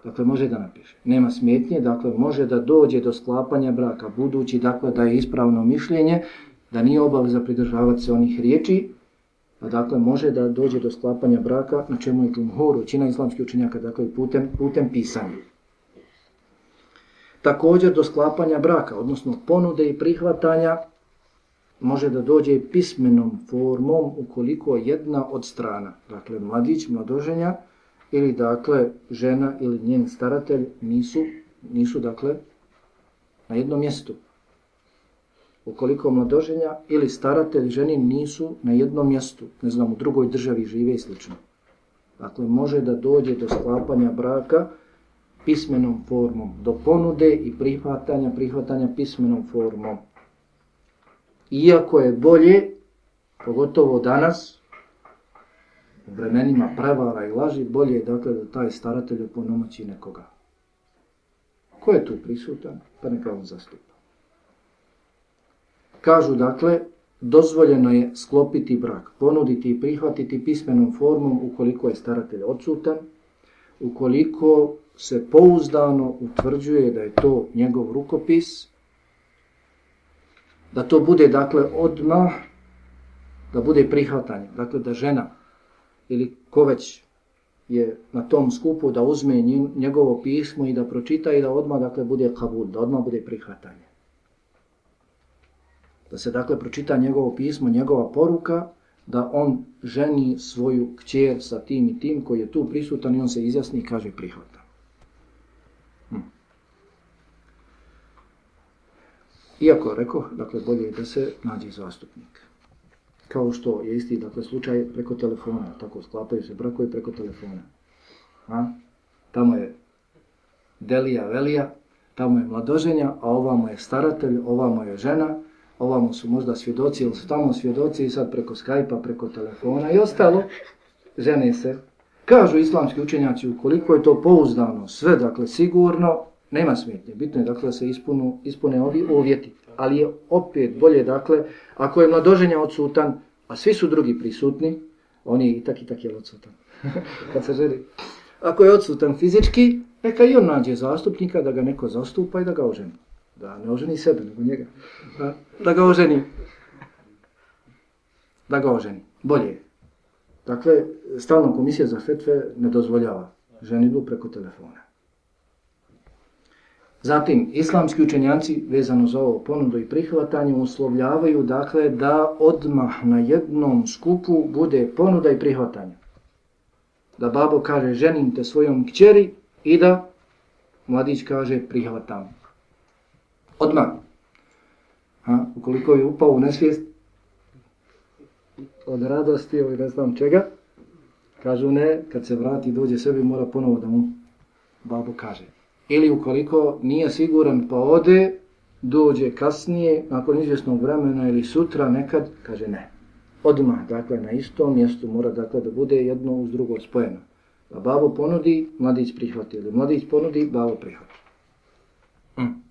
Speaker 1: Dakle, može da napiše. Nema smetnje, dakle, može da dođe do sklapanja braka, budući, dakle, da je ispravno mišljenje, da nije obaveza pridržavati se onih riječi, pa dakle, može da dođe do sklapanja braka, na čemu je džumhur, većina islamskih učenjaka, dakle, putem, putem pisanja. Također, do sklapanja braka, odnosno ponude i prihvatanja, može da dođe pismenom formom ukoliko jedna od strana, dakle, mladić, mladoženja, ili dakle žena ili njen staratelj nisu nisu dakle na jednom mjestu. Ukoliko mladoženja ili staratelj ženi nisu na jednom mjestu, ne znam, u drugoj državi žive i slično. Dakle, može da dođe do sklapanja braka pismenom formom, do ponude i prihvatanja, prihvatanja pismenom formom. Iako je bolje, pogotovo danas, vremenima prevara i laži, bolje je dakle da taj staratelj uponomoći nekoga. Ko je tu prisutan? Pa neka on zastupa. Kažu, dakle, dozvoljeno je sklopiti brak, ponuditi i prihvatiti pismenom formom ukoliko je staratelj odsutan, ukoliko se pouzdano utvrđuje da je to njegov rukopis, da to bude, dakle, odmah, da bude prihvatanje, dakle, da žena ili ko već je na tom skupu da uzme njegovo pismo i da pročita i da odmah, dakle, bude kabul, da odmah bude prihvatanje. Da se, dakle, pročita njegovo pismo, njegova poruka, da on ženi svoju kćer sa tim i tim koji je tu prisutan i on se izjasni i kaže prihvata. Hm. Iako rekao, dakle, bolje je da se nađe zastupnik. Kao što je isti, dakle, slučaj preko telefona, tako sklapaju se brakovi preko telefona. A? Tamo je Delija Velija, tamo je mladoženja, a ovamo je staratelj, ovamo je žena, ovamo su možda svjedoci ili su tamo svjedoci i sad preko Skype-a, preko telefona i ostalo, žene se. Kažu islamski učenjaci, ukoliko je to pouzdano, sve, dakle, sigurno, nema smetnje. Bitno je, dakle, da se ispunu, ispune ovi uvjeti. Ali je opet bolje, dakle, ako je mladoženja odsutan, a svi su drugi prisutni, on je i tak i tak je odsutan. *laughs* Kad se želi. Ako je odsutan fizički, neka i on nađe zastupnika da ga neko zastupa i da ga oženi da ne oženi sebe, nego njega, da, da ga oženi. Da ga oženi. Bolje. Dakle, stalna komisija za fetve ne dozvoljava ženidu preko telefona. Zatim, islamski učenjanci, vezano za ovo ponudu i prihvatanje, uslovljavaju dakle, da odmah na jednom skupu bude ponuda i prihvatanje. Da babo kaže, ženim te svojom kćeri i da mladić kaže, prihvatam. Odmah. Ha, ukoliko je upao u nesvijest od radosti ili ne znam čega, kažu ne, kad se vrati dođe sebi mora ponovo da mu babo kaže. Ili ukoliko nije siguran pa ode, dođe kasnije, nakon izvjesnog vremena ili sutra nekad, kaže ne. Odmah, dakle, na istom mjestu mora dakle, da bude jedno uz drugo spojeno. Da babo ponudi, mladić prihvati. Ili mladić ponudi, babo prihvati. Mm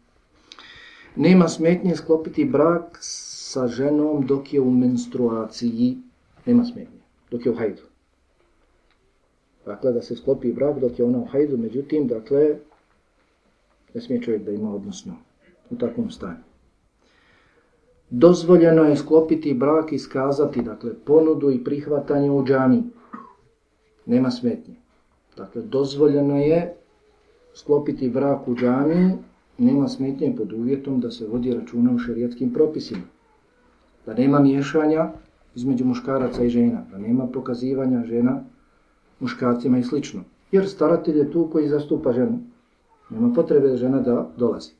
Speaker 1: nema smetnje sklopiti brak sa ženom dok je u menstruaciji. Nema smetnje, dok je u hajdu. Dakle, da se sklopi brak dok je ona u hajdu, međutim, dakle, ne smije čovjek da ima odnosno u takvom stanju. Dozvoljeno je sklopiti brak i skazati, dakle, ponudu i prihvatanje u džami. Nema smetnje. Dakle, dozvoljeno je sklopiti brak u džami nema smetnje pod uvjetom da se vodi računa u šerijetskim propisima. Da nema miješanja između muškaraca i žena. Da nema pokazivanja žena muškarcima i slično. Jer staratelj je tu koji zastupa ženu. Nema potrebe žena da dolazi.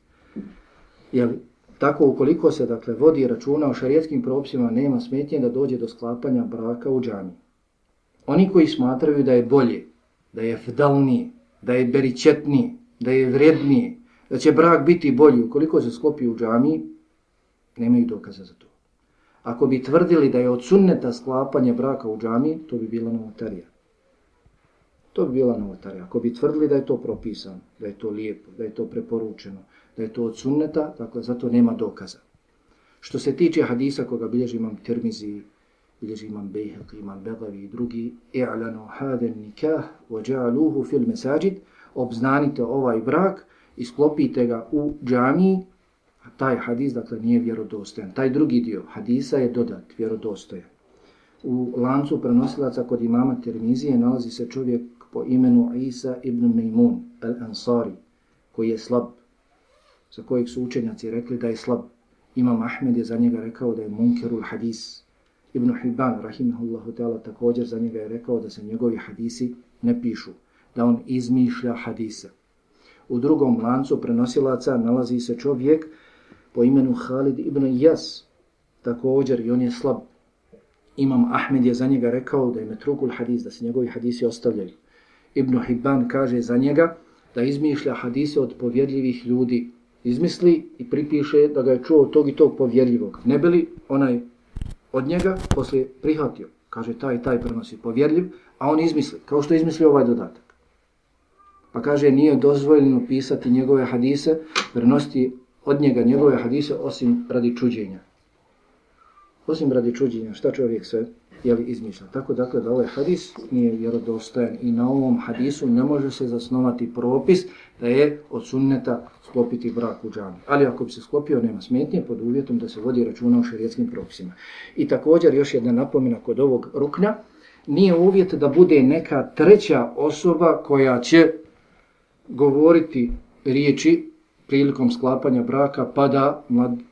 Speaker 1: Jel, tako ukoliko se dakle vodi računa o šarijetskim propisima, nema smetnje da dođe do sklapanja braka u džami. Oni koji smatraju da je bolje, da je fdalnije, da je beričetnije, da je vrednije, da će brak biti bolji ukoliko se sklopi u džami, nemaju dokaza za to. Ako bi tvrdili da je od sunneta sklapanje braka u džami, to bi bila novotarija. To bi bila novotarija. Ako bi tvrdili da je to propisano, da je to lijepo, da je to preporučeno, da je to od sunneta, dakle, zato nema dokaza. Što se tiče hadisa koga bilježi imam Tirmizi, bilježi imam Bejhek, imam Begavi i drugi, i'lanu haden nikah, ođa'aluhu fil mesajid, obznanite ovaj brak, i sklopite ga u džamiji, a taj hadis, dakle, nije vjerodostojan. Taj drugi dio hadisa je dodat, vjerodostojan. U lancu prenosilaca kod imama Tirmizije nalazi se čovjek po imenu Isa ibn Mejmun al-Ansari, koji je slab, za kojeg su učenjaci rekli da je slab. Imam Ahmed je za njega rekao da je munkerul hadis. Ibn Hibban, rahimahullahu ta'ala, također za njega je rekao da se njegovi hadisi ne pišu, da on izmišlja hadise. U drugom lancu prenosilaca nalazi se čovjek po imenu Khalid ibn Jas, također i on je slab. Imam Ahmed je za njega rekao da je metrukul hadis, da se njegovi hadisi ostavljaju. Ibn Hibban kaže za njega da izmišlja hadise od povjerljivih ljudi. Izmisli i pripiše da ga je čuo tog i tog povjerljivog. Ne bili onaj od njega poslije prihvatio. Kaže taj i taj prenosi povjerljiv, a on izmisli, kao što izmisli ovaj dodatak. Pa kaže, nije dozvoljeno pisati njegove hadise, prenositi od njega njegove hadise osim radi čuđenja. Osim radi čuđenja, šta čovjek sve jeli, izmišljen. Tako dakle da ovaj hadis nije vjerodostojan i na ovom hadisu ne može se zasnovati propis da je od sunneta sklopiti brak u džami. Ali ako bi se sklopio, nema smetnje pod uvjetom da se vodi računa o šarijetskim propisima. I također još jedna napomena kod ovog ruknja, nije uvjet da bude neka treća osoba koja će govoriti riječi prilikom sklapanja braka pa da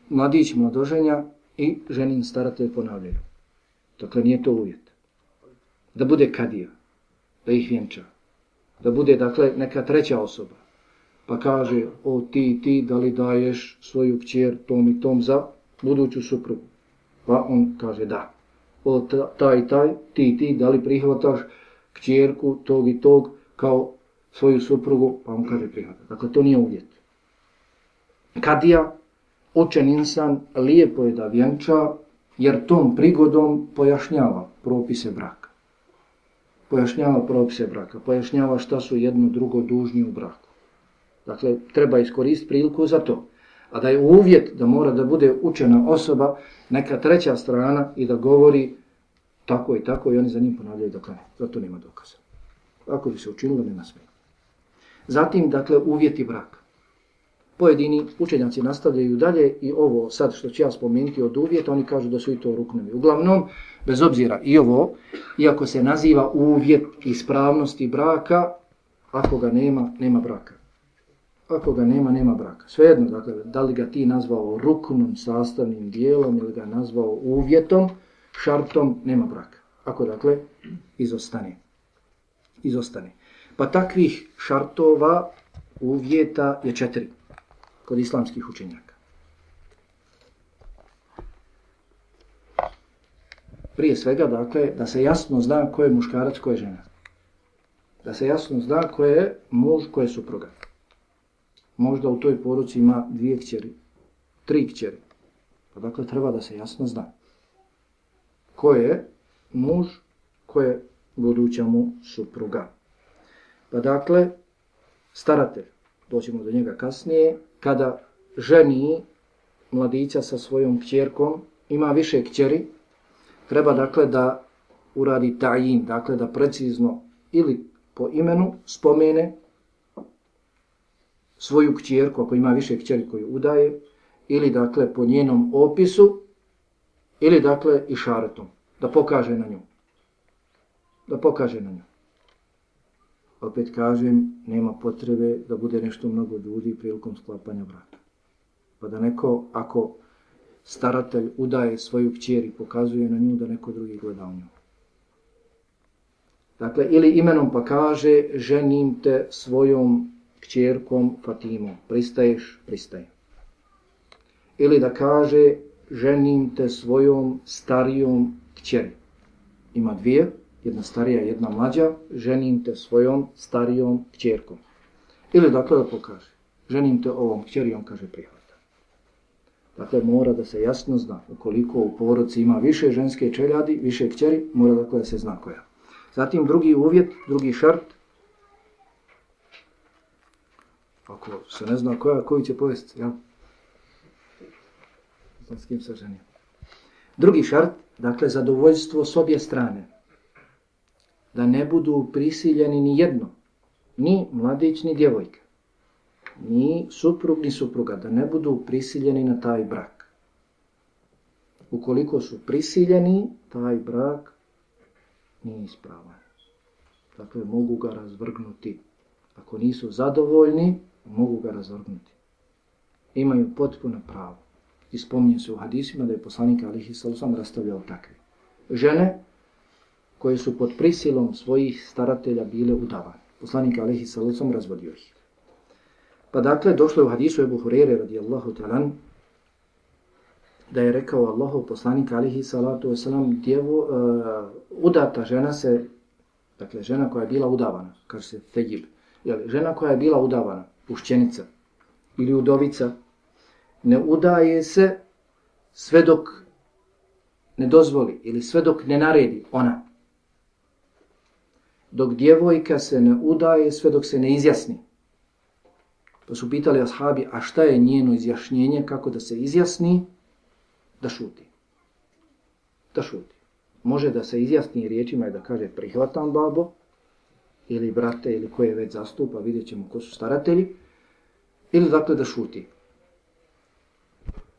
Speaker 1: mladić mladoženja i ženin staratelj ponavljaju. Dakle, nije to uvjet. Da bude kadija, da ih vjenča. Da bude, dakle, neka treća osoba. Pa kaže, o ti, ti, da li daješ svoju kćer tom i tom za buduću suprugu? Pa on kaže, da. O taj, taj, ti, ti, da li prihvataš kćerku tog i tog kao svoju suprugu? Pa on kaže, prihvata. Dakle, to nije uvjet. Kadija, učen insan, lijepo je da vjenča, jer tom prigodom pojašnjava propise braka. Pojašnjava propise braka, pojašnjava šta su jedno drugo dužni u braku. Dakle, treba iskoristiti priliku za to. A da je uvjet da mora da bude učena osoba, neka treća strana i da govori tako i tako i oni za njim ponavljaju dok ne. Zato nema dokaza. Ako bi se učinilo, nema smije. Zatim, dakle, uvjeti braka pojedini učenjaci nastavljaju dalje i ovo sad što ću ja spomenuti od uvjeta, oni kažu da su i to ruknovi. Uglavnom, bez obzira i ovo, iako se naziva uvjet ispravnosti braka, ako ga nema, nema braka. Ako ga nema, nema braka. Svejedno, dakle, da li ga ti nazvao ruknom sastavnim dijelom ili ga nazvao uvjetom, šartom, nema braka. Ako, dakle, izostane. Izostane. Pa takvih šartova uvjeta je četiri kod islamskih učenjaka. Prije svega, dakle, da se jasno zna ko je muškarac, ko je žena. Da se jasno zna ko je muž, ko je supruga. Možda u toj poruci ima dvije kćeri, tri kćeri. Pa dakle, treba da se jasno zna ko je muž, ko je buduća mu supruga. Pa dakle, staratelj, doćemo do njega kasnije, kada ženi mladića sa svojom kćerkom, ima više kćeri, treba dakle da uradi tajin, dakle da precizno ili po imenu spomene svoju kćerku, ako ima više kćeri koju udaje, ili dakle po njenom opisu, ili dakle i šaretom, da pokaže na nju. Da pokaže na nju opet kažem, nema potrebe da bude nešto mnogo ljudi prilikom sklapanja braka. Pa da neko, ako staratelj udaje svoju kćer i pokazuje na nju, da neko drugi gleda u nju. Dakle, ili imenom pa kaže, ženim te svojom kćerkom Fatimom. Pristaješ? Pristajem. Ili da kaže, ženim te svojom starijom kćeri. Ima dvije, jedna starija, jedna mlađa, ženim te svojom starijom kćerkom. Ili dakle da pokaže, ženim te ovom kćeri, on kaže prihvata. Dakle, mora da se jasno zna, ukoliko u porodci ima više ženske čeljadi, više kćeri, mora dakle da se zna koja. Zatim drugi uvjet, drugi šart, ako se ne zna koja, koji će povesti, ja? Znam s kim se ženio. Drugi šart, dakle, zadovoljstvo s obje strane da ne budu prisiljeni ni jedno, ni mladić, ni djevojka, ni suprug, ni supruga, da ne budu prisiljeni na taj brak. Ukoliko su prisiljeni, taj brak nije ispravan. Dakle, mogu ga razvrgnuti. Ako nisu zadovoljni, mogu ga razvrgnuti. Imaju potpuno pravo. I spominje se u hadisima da je poslanik Alihi Salusam rastavljao takve. Žene koje su pod prisilom svojih staratelja bile udavane. Poslanik Alehi Salucom razvodio ih. Pa dakle, došlo je u hadisu Ebu Hurere radijallahu talan, da je rekao Allahu poslanik Alihi salatu wasalam, djevo, uh, udata žena se, dakle, žena koja je bila udavana, kaže se Fejib, jel, žena koja je bila udavana, pušćenica ili udovica, ne udaje se sve dok ne dozvoli ili sve dok ne naredi ona dok djevojka se ne udaje sve dok se ne izjasni. Pa su pitali ashabi, a šta je njeno izjašnjenje, kako da se izjasni? Da šuti. Da šuti. Može da se izjasni riječima i da kaže prihvatam babo, ili brate, ili koje već zastupa, vidjet ćemo ko su staratelji, ili dakle da šuti.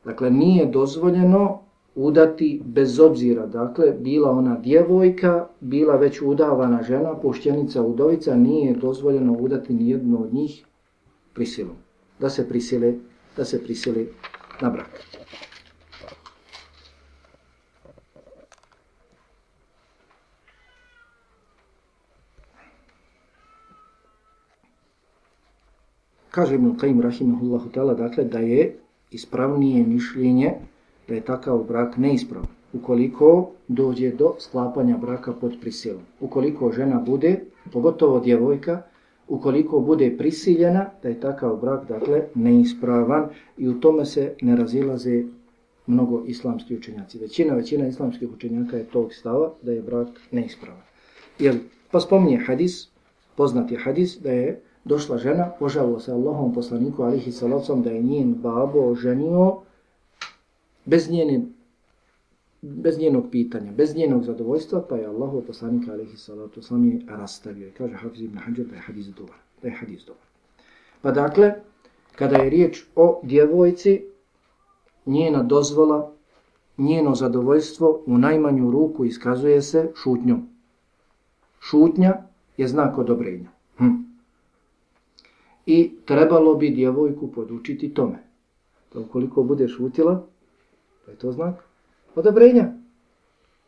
Speaker 1: Dakle, nije dozvoljeno udati bez obzira, dakle, bila ona djevojka, bila već udavana žena, poštjenica, udovica, nije dozvoljeno udati nijedno od njih prisilom. Da se prisile, da se prisile na brak. Kaže Ibn Qaim rahimahullahu ta'ala, dakle, da je ispravnije mišljenje da je takav brak neispravan. Ukoliko dođe do sklapanja braka pod prisilom. Ukoliko žena bude, pogotovo djevojka, ukoliko bude prisiljena, da je takav brak, dakle, neispravan i u tome se ne razilaze mnogo islamski učenjaci. Većina, većina islamskih učenjaka je tog stava da je brak neispravan. Jer, pa spominje hadis, poznati hadis, da je došla žena, požavila se Allahom poslaniku alihi salacom da je njen babo ženio bez, njene, bez njenog pitanja, bez njenog zadovoljstva, pa je Allahov poslanik alihi salatu sam je rastavio. I kaže Hafiz ibn Hađar da je hadis dobar. Da je hadis dobar. Pa dakle, kada je riječ o djevojci, njena dozvola, njeno zadovoljstvo u najmanju ruku iskazuje se šutnjom. Šutnja je znak odobrenja. Hm i trebalo bi djevojku podučiti tome. Da ukoliko bude šutila, Pa je to znak odobrenja.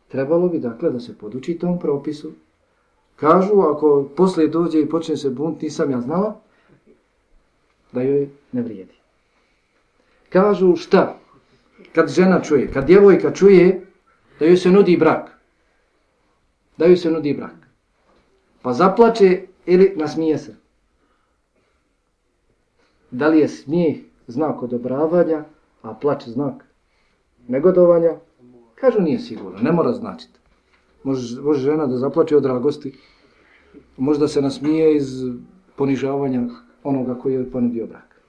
Speaker 1: Trebalo bi dakle da se poduči tom propisu. Kažu, ako poslije dođe i počne se bunt, nisam ja znala, da joj ne vrijedi. Kažu šta? Kad žena čuje, kad djevojka čuje da joj se nudi brak. Da joj se nudi brak. Pa zaplače ili nasmije se da li je smijeh znak odobravanja, a plač znak negodovanja? Kažu nije sigurno, ne mora značiti. Može, može žena da zaplače od dragosti, može da se nasmije iz ponižavanja onoga koji je ponudio brak.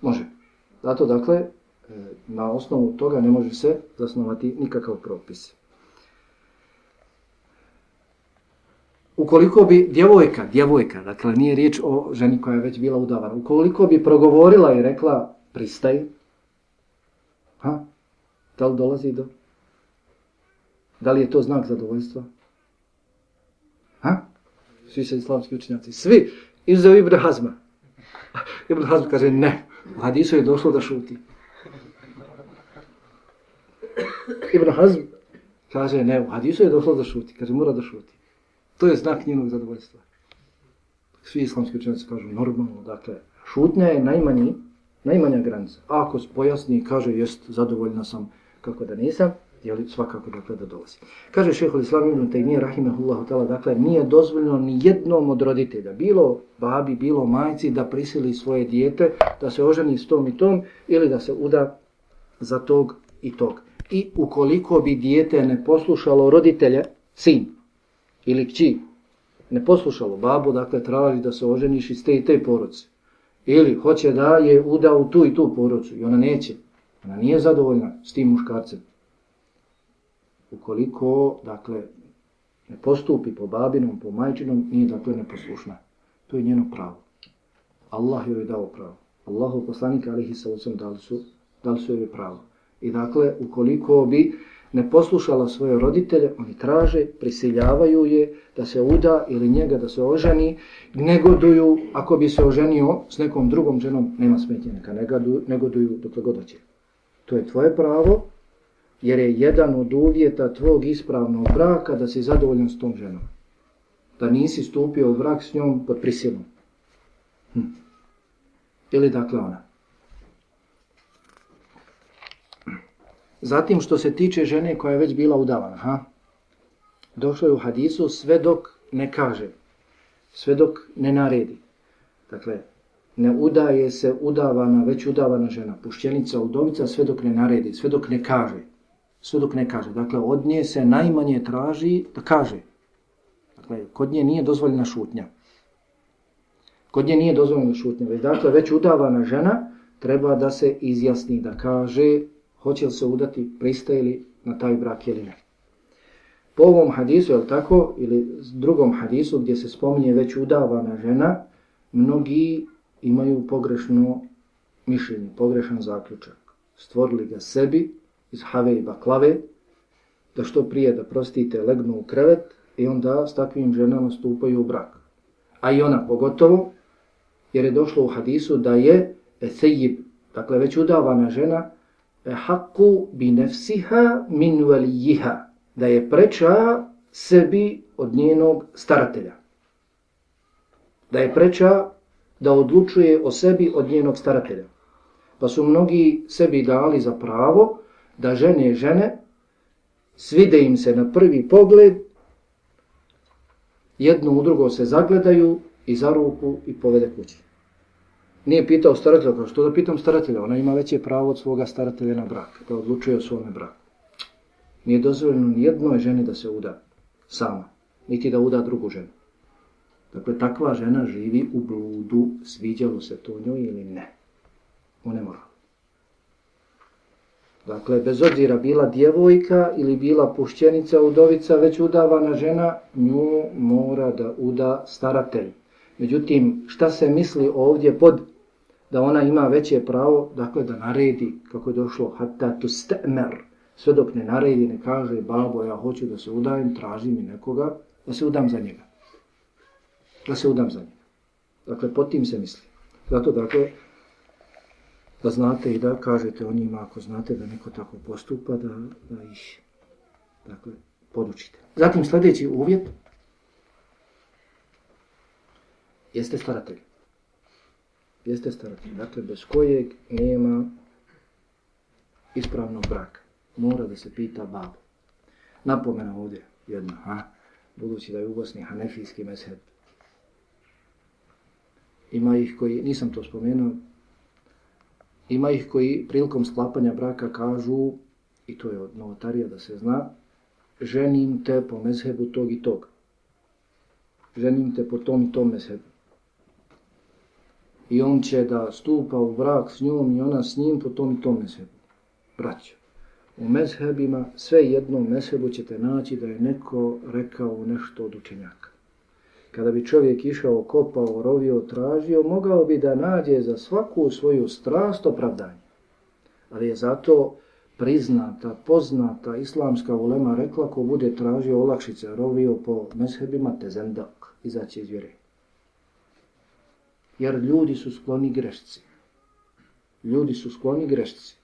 Speaker 1: Može. Zato, dakle, e, na osnovu toga ne može se zasnovati nikakav propis. ukoliko bi djevojka, djevojka, dakle nije riječ o ženi koja je već bila udavana, ukoliko bi progovorila i rekla pristaj, ha, da li dolazi do? Da li je to znak zadovoljstva? Ha? Svi se islamski učenjaci, svi, izuzeo Ibn Hazma. Ibn Hazma kaže ne, u hadisu je došlo da šuti. Ibn Hazm kaže ne, u hadisu je došlo da šuti, kaže mora da šuti. To je znak njenog zadovoljstva. Svi islamski učenjaci kažu normalno, dakle, šutnja je najmanji, najmanja granica. A ako pojasni i kaže, jest, zadovoljna sam kako da nisam, je li svakako dakle da dolazi. Kaže šehol islam ibn Taymiye rahimahullahu ta'ala, dakle, nije dozvoljeno ni jednom od roditelja, bilo babi, bilo majci, da prisili svoje dijete, da se oženi s tom i tom, ili da se uda za tog i tog. I ukoliko bi dijete ne poslušalo roditelja, sin, ili kći ne poslušalo babu, dakle traži da se oženiš iz te i te porodce. Ili hoće da je uda u tu i tu porodcu i ona neće. Ona nije zadovoljna s tim muškarcem. Ukoliko, dakle, ne postupi po babinom, po majčinom, nije dakle neposlušna. To je njeno pravo. Allah joj je dao pravo. Allahu poslanika alihi sa osam dali su, dali su joj pravo. I dakle, ukoliko bi ne poslušala svoje roditelje, oni traže, prisiljavaju je da se uda ili njega da se oženi, negoduju, ako bi se oženio s nekom drugom ženom, nema smetnje, neka negoduju, negoduju dok god hoće. To je tvoje pravo, jer je jedan od uvjeta tvog ispravnog braka da si zadovoljan s tom ženom. Da nisi stupio u brak s njom pod prisilom. Hm. Ili dakle ona. Zatim što se tiče žene koja je već bila udavana, ha? došlo je u hadisu sve dok ne kaže, sve dok ne naredi. Dakle, ne udaje se udavana, već udavana žena, pušćenica, udovica, sve dok ne naredi, sve dok ne kaže. Sve dok ne kaže. Dakle, od nje se najmanje traži da kaže. Dakle, kod nje nije dozvoljena šutnja. Kod nje nije dozvoljena šutnja. Već, dakle, već udavana žena treba da se izjasni, da kaže hoće li se udati, pristaje li na taj brak ili ne. Po ovom hadisu, je tako, ili drugom hadisu gdje se spominje već udavana žena, mnogi imaju pogrešno mišljenje, pogrešan zaključak. Stvorili ga sebi iz have i baklave, da što prije da prostite legnu u krevet i onda s takvim ženama stupaju u brak. A i ona pogotovo, jer je došlo u hadisu da je sejib, dakle već udavana žena, haqqu bi nefsiha min velijiha, da je preča sebi od njenog staratelja. Da je preča da odlučuje o sebi od njenog staratelja. Pa su mnogi sebi dali za pravo da žene žene svide im se na prvi pogled, jedno u drugo se zagledaju i za ruku i povede kući. Nije pitao staratelja, kao što da pitam staratelja, ona ima veće pravo od svoga staratelja na brak, da odlučuje o svome braku. Nije dozvoljeno ni jednoj ženi da se uda sama, niti da uda drugu ženu. Dakle, takva žena živi u bludu, sviđalo se to njoj ili ne. On ne mora. Dakle, bez obzira bila djevojka ili bila pušćenica, udovica, već udavana žena, nju mora da uda staratelj. Međutim, šta se misli ovdje pod da ona ima veće pravo, dakle, da naredi, kako je došlo, hatta tu stemer, sve dok ne naredi, ne kaže, babo, ja hoću da se udajem, traži mi nekoga, da se udam za njega. Da se udam za njega. Dakle, pod tim se misli. Zato, dakle, da znate i da kažete o njima, ako znate da neko tako postupa, da, da ih, dakle, podučite. Zatim, sljedeći uvjet, jeste staratelj. Jeste staratelj. Dakle, bez kojeg nema ispravnog braka. Mora da se pita babu. Napomena ovdje jedna, ha? budući da je u Bosni hanefijski mesheb. Ima ih koji, nisam to spomenuo, ima ih koji prilikom sklapanja braka kažu, i to je od novotarija da se zna, ženim te po mezhebu tog i tog. Ženim te po tom i tom mezhebu i on će da stupa u brak s njom i ona s njim po tom i tom mezhebu. Braćo, u mezhebima sve jednom mezhebu ćete naći da je neko rekao nešto od učenjaka. Kada bi čovjek išao, kopao, rovio, tražio, mogao bi da nađe za svaku svoju strast opravdanje. Ali je zato priznata, poznata islamska ulema rekla ko bude tražio olakšice, rovio po mezhebima, te zendak, izaći iz vjerenja jer ljudi su skloni grešci. Ljudi su skloni grešci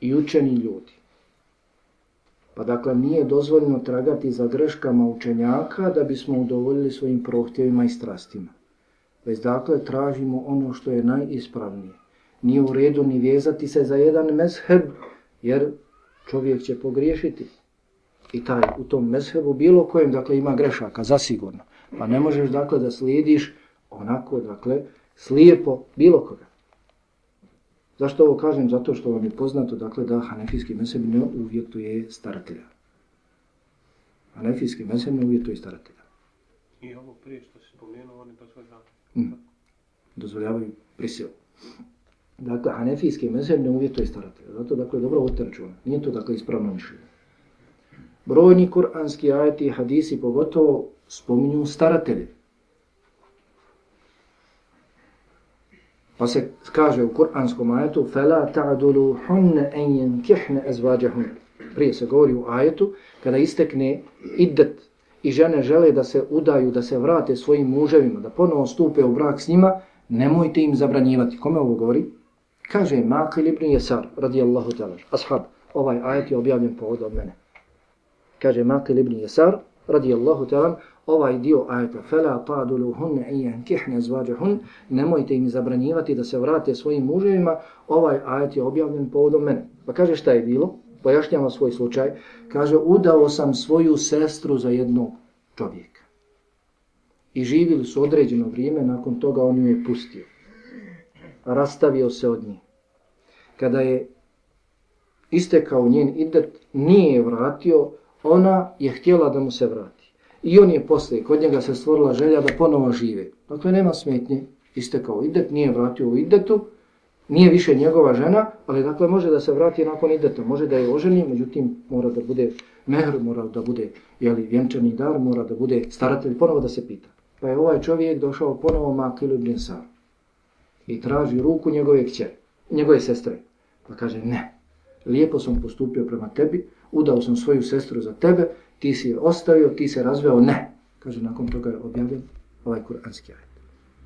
Speaker 1: i učeni ljudi. Pa dakle, nije dozvoljeno tragati za greškama učenjaka da bismo udovoljili svojim prohtjevima i strastima. Već dakle, tražimo ono što je najispravnije. Nije u redu ni vezati se za jedan mezheb, jer čovjek će pogriješiti. I taj u tom mezhebu bilo kojem, dakle, ima grešaka, zasigurno. Pa ne možeš, dakle, da slijediš onako, dakle, slijepo bilo koga. Zašto ovo kažem? Zato što vam je poznato dakle, da hanefijski mesem ne uvjetuje staratelja. Hanefijski mesem ne uvjetuje staratelja.
Speaker 2: I ovo prije što se spomenuo, oni dozvoljavaju.
Speaker 1: Mm. Dozvoljavaju prisilu. Dakle, hanefijski mesem ne uvjetuje staratelja. Zato, dakle, dobro ovo računa. Nije to, dakle, ispravno mišljenje. Brojni kuranski ajeti i hadisi pogotovo spominju staratelje. Pa se kaže u kuranskom ajetu فَلَا تَعْدُلُوا حُنَّ أَنْ يَنْكِحْنَ أَزْوَاجَهُنَ Prije se govori u ajetu, kada istekne idet i žene žele da se udaju, da se vrate svojim muževima, da ponovo stupe u brak s njima, nemojte im zabranjivati. Kome ovo govori? Kaže Makil ibn Jesar, radijallahu ta'ala, ashab, ovaj ajet je objavljen povod od mene. Kaže Makil ibn Jesar, radijallahu ta'ala, ovaj dio ajeta fela ta'duluhunna an yankihna azwajahun nemojte im zabranjivati da se vrate svojim muževima ovaj ajet je objavljen povodom mene. Pa kaže šta je bilo? Pojašnjava svoj slučaj. Kaže udao sam svoju sestru za jednog čovjeka. I živili su određeno vrijeme nakon toga on ju je pustio. Rastavio se od nje. Kada je istekao njen idet nije vratio ona je htjela da mu se vrati i on je posle, kod njega se stvorila želja da ponovo žive. Dakle, nema smetnje, istekao idet, nije vratio u idetu, nije više njegova žena, ali dakle može da se vrati nakon ideta, može da je oženi, međutim mora da bude mehr, mora da bude jeli, vjenčani dar, mora da bude staratelj, ponovo da se pita. Pa je ovaj čovjek došao ponovo Makilu ibn Sar i traži ruku njegove kćere, njegove sestre. Pa kaže, ne, lijepo sam postupio prema tebi, udao sam svoju sestru za tebe, ti si je ostavio, ti se razveo, ne. Kaže, nakon toga je objavljen ovaj kuranski ajet.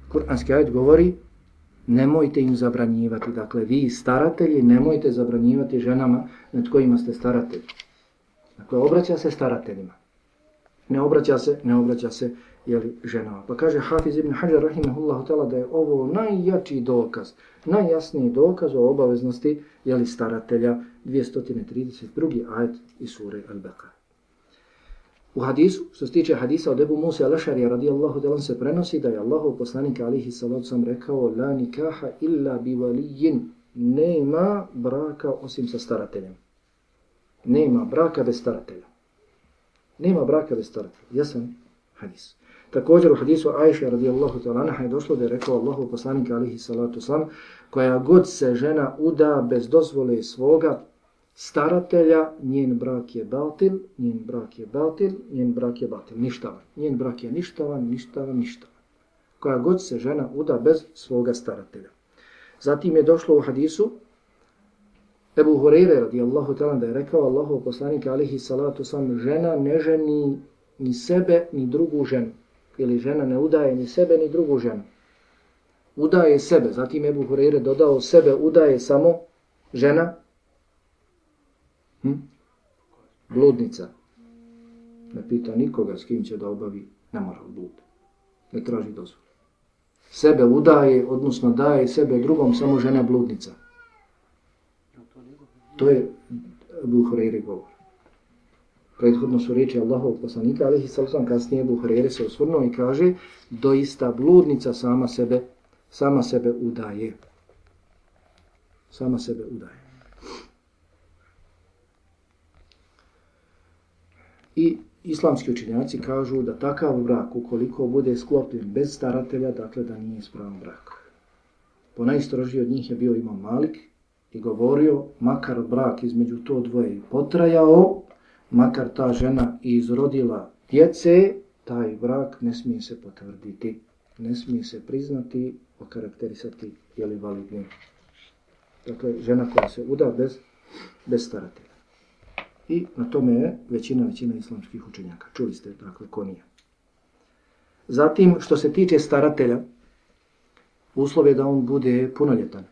Speaker 1: Kuranski ajet govori, nemojte im zabranjivati, dakle, vi staratelji, nemojte zabranjivati ženama nad kojima ste staratelji. Dakle, obraća se starateljima. Ne obraća se, ne obraća se jeli, ženama. Pa kaže Hafiz ibn Hajar rahimahullahu ta'ala da je ovo najjači dokaz, najjasniji dokaz o obaveznosti jeli, staratelja 232. ajet iz sure Al-Baqar. U hadisu, što se tiče hadisa od Ebu Musa al-Ašarija radijallahu ta'ala se prenosi da je Allahov poslanik alihi salatu sam rekao La nikaha illa bi valijin nema braka osim sa starateljem. Nema braka bez staratelja. Nema braka bez staratelja. Jasan hadis. Također u hadisu Ajša radijallahu ta'ala je došlo da je rekao Allahov poslanik alihi salatu sam koja god se žena uda bez dozvole svoga staratelja, njen brak je batil, njen brak je batil, njen brak je batil, ništavan. Njen brak je ništavan, ništavan, ništavan. Koja god se žena uda bez svoga staratelja. Zatim je došlo u hadisu Ebu Hureyre radijallahu talan da je rekao Allahu poslanik alihi salatu sam žena ne ženi ni sebe ni drugu ženu ili žena ne udaje ni sebe ni drugu ženu. Udaje sebe, zatim Ebu Hureyre dodao sebe, udaje samo žena, hm? bludnica. Ne pita nikoga s kim će da obavi, ne mora blud. Ne traži dozvolu. Sebe udaje, odnosno daje sebe drugom, samo žena bludnica. To je Ebu govor prethodno su reči Allahovog poslanika, ali i sallam kasnije Buhrere se osvrnuo i kaže doista bludnica sama sebe sama sebe udaje. Sama sebe udaje. I islamski učinjaci kažu da takav brak, ukoliko bude sklopljen bez staratelja, dakle da nije ispravan brak. Po najstrožiji od njih je bio Imam Malik i govorio, makar brak između to dvoje potrajao, makar ta žena izrodila djece, taj brak ne smije se potvrditi, ne smije se priznati, okarakterisati, je li validni. Dakle, žena koja se uda bez, bez staratelja. I na tome je većina, većina islamskih učenjaka. Čuli ste, dakle, ko nije. Zatim, što se tiče staratelja, uslov je da on bude punoljetan.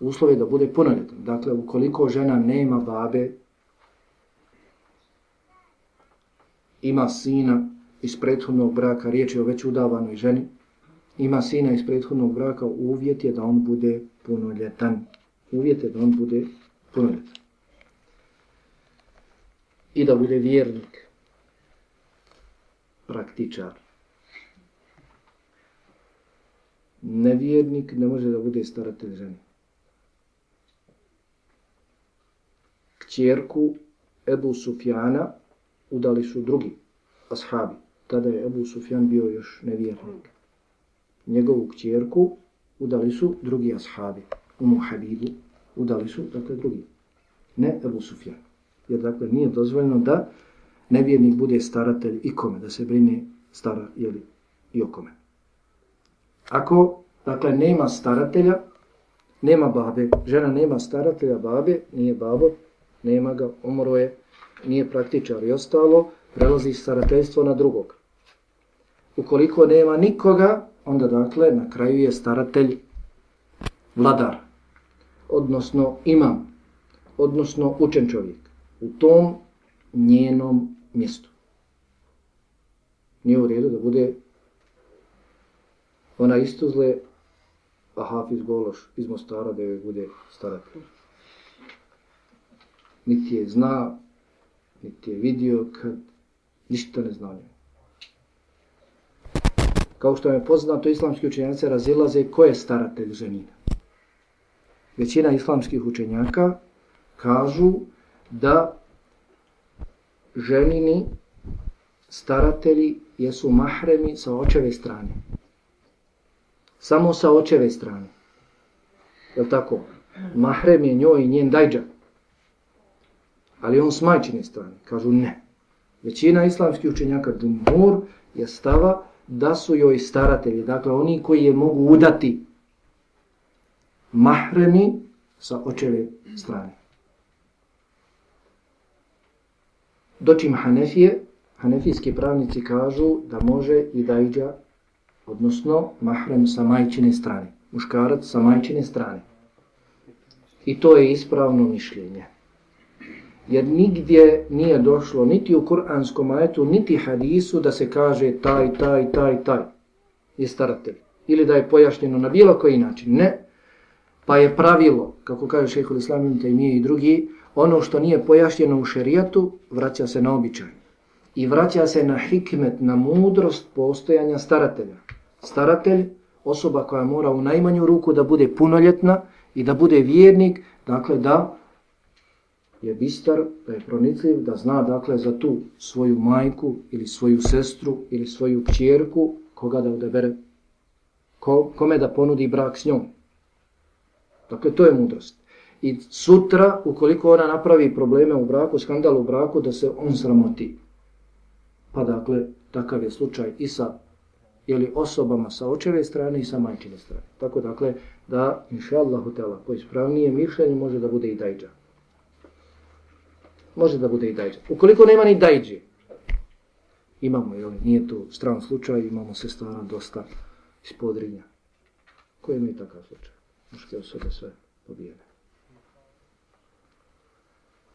Speaker 1: Uslov je da bude punoljetan. Dakle, ukoliko žena nema babe, ima sina iz prethodnog braka, riječ je o već udavanoj ženi, ima sina iz prethodnog braka, uvjet je da on bude punoljetan. Uvjet je da on bude punoljetan. I da bude vjernik, praktičar. Nevjernik ne može da bude staratelj ženi. Kćerku Ebu Sufjana, udali su drugi ashabi. Tada je Ebu Sufjan bio još nevjernik. Njegovu kćerku udali su drugi ashabi. Umu Habibu udali su, dakle, drugi. Ne Ebu Sufjan. Jer, dakle, nije dozvoljeno da nevjernik bude staratelj i kome, da se brine stara, jeli, i o kome. Ako, dakle, nema staratelja, nema babe, žena nema staratelja babe, nije babo, nema ga, umro je, nije praktičar i ostalo, prelazi starateljstvo na drugog. Ukoliko nema nikoga, onda dakle na kraju je staratelj vladar, odnosno imam, odnosno učen čovjek u tom njenom mjestu. Nije u redu da bude ona istuzle, a Hafiz Gološ iz Mostara da joj bude staratelj. Niti je zna, niti je vidio kad ništa ne znao Kao što je poznato, islamski učenjaci razilaze ko je staratelj ženina. Većina islamskih učenjaka kažu da ženini staratelji jesu mahremi sa očeve strane. Samo sa očeve strane. Je tako? Mahrem je njoj i njen dajđa. Ali on s majčine strane. Kažu ne. Većina islamskih učenjaka Dumur je stava da su joj staratelji. Dakle, oni koji je mogu udati mahremi sa očeve strane. Dočim Hanefije, Hanefijski pravnici kažu da može i dajđa, odnosno mahrem sa majčine strane. Muškarac sa majčine strane. I to je ispravno mišljenje. Jer nigdje nije došlo niti u kuranskom ajetu, niti hadisu da se kaže taj, taj, taj, taj je staratelj. Ili da je pojašnjeno na bilo koji način. Ne. Pa je pravilo, kako kaže šehhul islamim te i drugi, ono što nije pojašnjeno u šerijatu, vraća se na običaj. I vraća se na hikmet, na mudrost postojanja staratelja. Staratelj, osoba koja mora u najmanju ruku da bude punoljetna i da bude vjernik, dakle da je bistar, da je pronicljiv, da zna dakle za tu svoju majku ili svoju sestru ili svoju kćerku, koga da odebere, ko, kome da ponudi brak s njom. Dakle, to je mudrost. I sutra, ukoliko ona napravi probleme u braku, skandal u braku, da se on sramoti. Pa dakle, takav je slučaj i sa ili osobama sa očeve strane i sa majčine strane. Tako dakle, da, inša Allahu tela, po ispravnije mišljenje može da bude i dajđa. Može da bude i dajđa. Ukoliko nema ni dajđe, imamo, jel, nije to stran slučaj, imamo se stvarno dosta iz podrinja. Koji imaju takav slučaj? Muške osobe sve pobijene.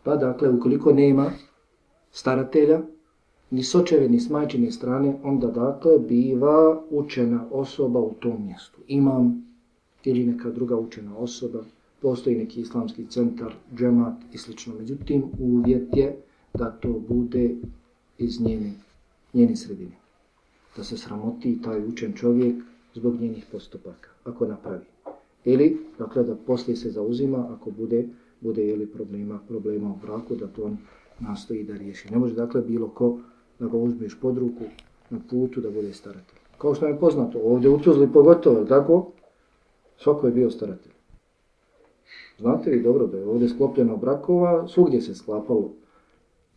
Speaker 1: Pa dakle, ukoliko nema staratelja, ni s očeve, ni s majčine strane, onda dakle biva učena osoba u tom mjestu. Imam ili neka druga učena osoba, postoji neki islamski centar, džemat i sl. Međutim, uvjet je da to bude iz njene, njene sredine. Da se sramoti taj učen čovjek zbog njenih postupaka, ako napravi. Ili, dakle, da poslije se zauzima, ako bude, bude jeli problema, problema u braku, da to on nastoji da riješi. Ne može, dakle, bilo ko da ga uzmeš pod ruku na putu da bude staratelj. Kao što je poznato, ovdje u Tuzli pogotovo, tako, svako je bio staratelj. Znate li dobro da je ovdje sklopljeno brakova, svugdje se sklapalo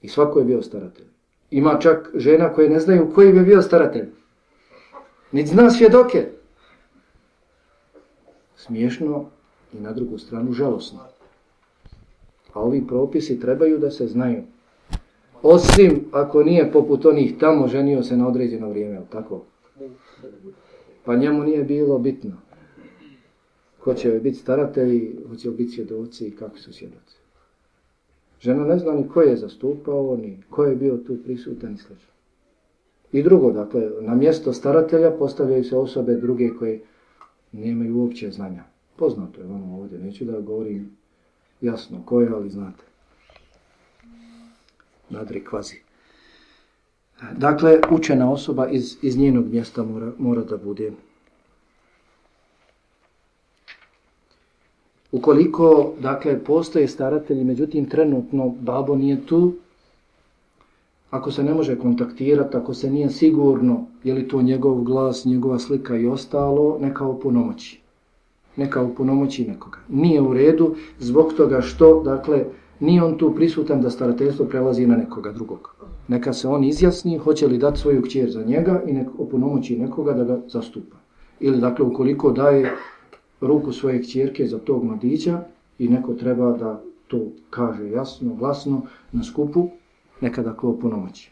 Speaker 1: i svako je bio staratelj. Ima čak žena koje ne znaju koji bi bio staratelj. Niti zna svjedoke. Smiješno i na drugu stranu žalosno. A ovi propisi trebaju da se znaju. Osim ako nije poput onih tamo ženio se na određeno vrijeme, tako? Pa njemu nije bilo bitno. Ko će biti staratelji, hoće biti svjedoci i kako su svjedoci. Žena ne zna ni ko je zastupao, ni ko je bio tu prisutan i sl. I drugo, dakle, na mjesto staratelja postavljaju se osobe druge koje nemaju uopće znanja. Poznato je ono ovdje, neću da govorim jasno ko je, ali znate nadri kvazi. Dakle, učena osoba iz, iz njenog mjesta mora, mora da bude. Ukoliko, dakle, postoje staratelji, međutim, trenutno babo nije tu, ako se ne može kontaktirati, ako se nije sigurno je li to njegov glas, njegova slika i ostalo, neka opunomoći. Neka opunomoći nekoga. Nije u redu zbog toga što, dakle, nije on tu prisutan da starateljstvo prelazi na nekoga drugog. Neka se on izjasni, hoće li dati svoju kćer za njega i nek opunomoći nekoga da ga zastupa. Ili dakle, ukoliko daje ruku svoje kćerke za tog mladića i neko treba da to kaže jasno, glasno na skupu, neka dakle opunomoći.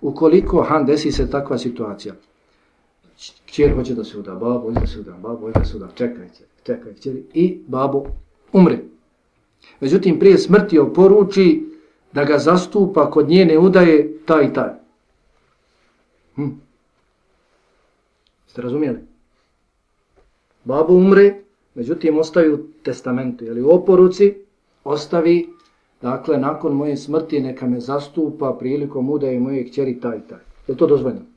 Speaker 1: Ukoliko, han, desi se takva situacija, kćer hoće da se uda babo, hoće da se uda babo, hoće da se uda, čekaj, čekaj, kćeri, i babo umre. Međutim, prije smrti oporuči da ga zastupa kod njene udaje taj i taj. Hm. Ste razumijeli? Babo umre, međutim ostavi u testamentu. Jeli u oporuci ostavi, dakle, nakon moje smrti neka me zastupa prilikom udaje moje kćeri taj i taj. Je to dozvoljeno?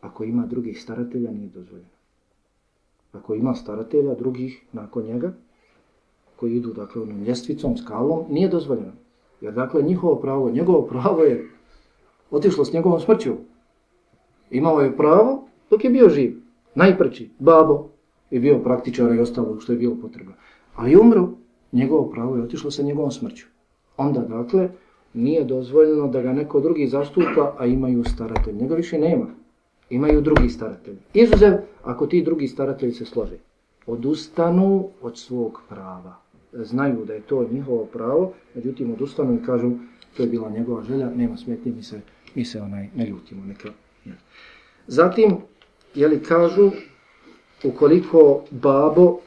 Speaker 1: Ako ima drugih staratelja, nije dozvoljeno. Ako ima staratelja drugih nakon njega, koji idu dakle onom ljestvicom, skalom, nije dozvoljeno. Jer dakle njihovo pravo, njegovo pravo je Otišlo s njegovom smrću. Imao je pravo dok je bio živ. Najprći, babo, je bio praktičar i ostalo što je bilo potrebno. Ali umro, njegovo pravo je otišlo sa njegovom smrću. Onda, dakle, nije dozvoljeno da ga neko drugi zastupa, a imaju staratelj. Njega više nema. Imaju drugi staratelji. Izuzev, ako ti drugi staratelji se slože. Odustanu od svog prava. Znaju da je to njihovo pravo, međutim odustanu i kažu to je bila njegova želja, nema smetnje, mi se, mi se onaj ne ljutimo. Neka. Zatim, jeli kažu, ukoliko babo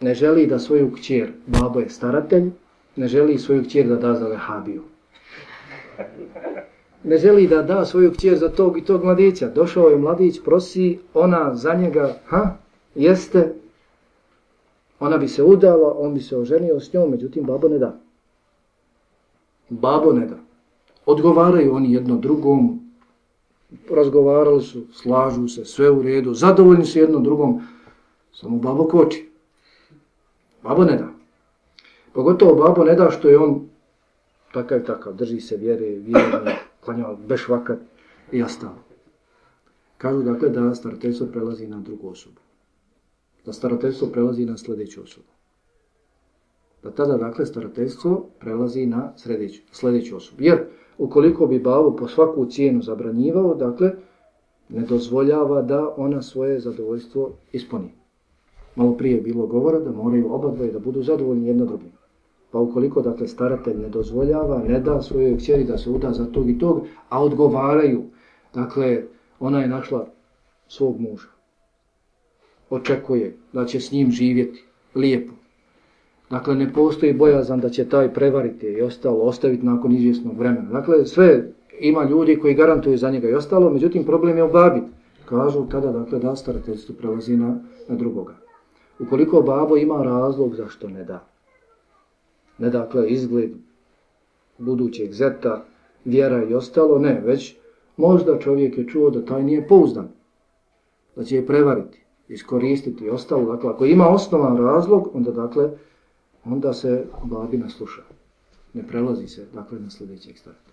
Speaker 1: ne želi da svoju kćer, babo je staratelj, ne želi svoju kćer da da za vehabiju. Ne želi da da svoju kćer za tog i tog mladića. Došao je mladić, prosi, ona za njega, ha, jeste, ona bi se udala, on bi se oženio s njom, međutim, babo ne da. Babo ne da. Odgovaraju oni jedno drugom, razgovarali su, slažu se, sve u redu, zadovoljni su jedno drugom, samo babo koči. Babo ne da. Pogotovo babo ne da što je on takav takav, drži se vjere, klanjao beš vakat i ostalo. Kažu dakle da starateljstvo prelazi na drugu osobu. Da starateljstvo prelazi na sljedeću osobu. Da tada dakle starateljstvo prelazi na sljedeću, sljedeću osobu. Jer ukoliko bi bavo po svaku cijenu zabranjivao, dakle, ne dozvoljava da ona svoje zadovoljstvo ispuni. Malo prije je bilo govora da moraju oba dvoje da budu zadovoljni jedno drugim. Pa ukoliko, dakle, staratelj ne dozvoljava, ne da svojoj kćeri da se uda za tog i tog, a odgovaraju, dakle, ona je našla svog muža. Očekuje da će s njim živjeti lijepo. Dakle, ne postoji bojazan da će taj prevariti i ostalo ostaviti nakon izvjesnog vremena. Dakle, sve ima ljudi koji garantuju za njega i ostalo, međutim, problem je obabit. Kažu tada, dakle, da starateljstvo prelazi na, na drugoga. Ukoliko babo ima razlog zašto ne da. Ne dakle izgled budućeg zeta, vjera i ostalo, ne, već možda čovjek je čuo da taj nije pouzdan. Da će je prevariti, iskoristiti i ostalo. Dakle, ako ima osnovan razlog, onda dakle, onda se babi nasluša. Ne prelazi se, dakle, na sljedećeg starta.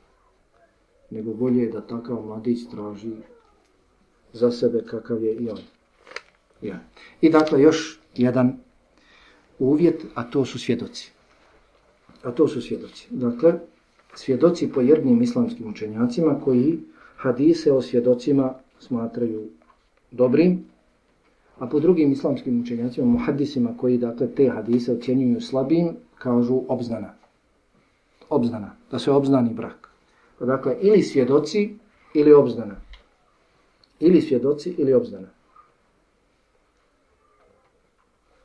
Speaker 1: Nego bolje je da takav mladić traži za sebe kakav je i on. Ja. I dakle, još jedan uvjet, a to su svjedoci. A to su svjedoci. Dakle, svjedoci po jednim islamskim učenjacima koji hadise o svjedocima smatraju dobrim, a po drugim islamskim učenjacima, muhadisima koji dakle te hadise ocjenjuju slabim, kažu obznana. Obznana, da se obznani brak. Dakle, ili svjedoci, ili obznana. Ili svjedoci, ili obznana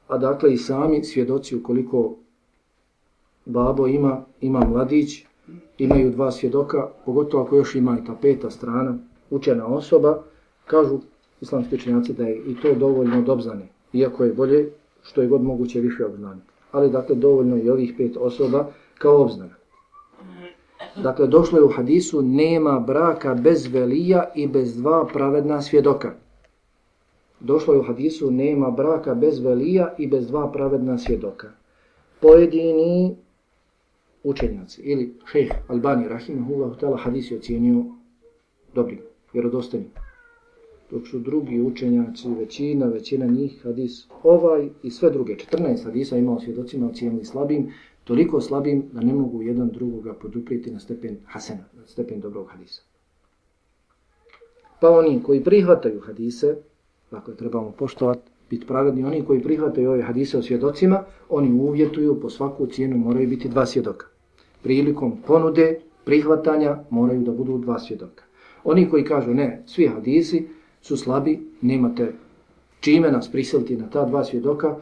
Speaker 1: a dakle i sami svjedoci ukoliko babo ima, ima mladić, imaju dva svjedoka, pogotovo ako još ima i ta peta strana, učena osoba, kažu islamski učenjaci da je i to dovoljno od obznane, iako je bolje što je god moguće više obznaniti. Ali dakle dovoljno i ovih pet osoba kao obznana. Dakle, došlo je u hadisu, nema braka bez velija i bez dva pravedna svjedoka došlo je u hadisu nema braka bez velija i bez dva pravedna svjedoka. Pojedini učenjaci ili šejh Albani rahimahullah ta'ala hadis je ocijenio dobrim, vjerodostojnim. Dok su drugi učenjaci, većina, većina njih hadis ovaj i sve druge, 14 hadisa imao svjedocima ocijenili slabim, toliko slabim da ne mogu jedan drugoga poduprijeti na stepen hasena, na stepen dobrog hadisa. Pa oni koji prihvataju hadise, Dakle, trebamo poštovati, biti pravedni. Oni koji prihvataju ove hadise o svjedocima, oni uvjetuju po svaku cijenu moraju biti dva svjedoka. Prilikom ponude, prihvatanja, moraju da budu dva svjedoka. Oni koji kažu ne, svi hadisi su slabi, nemate čime nas prisiliti na ta dva svjedoka,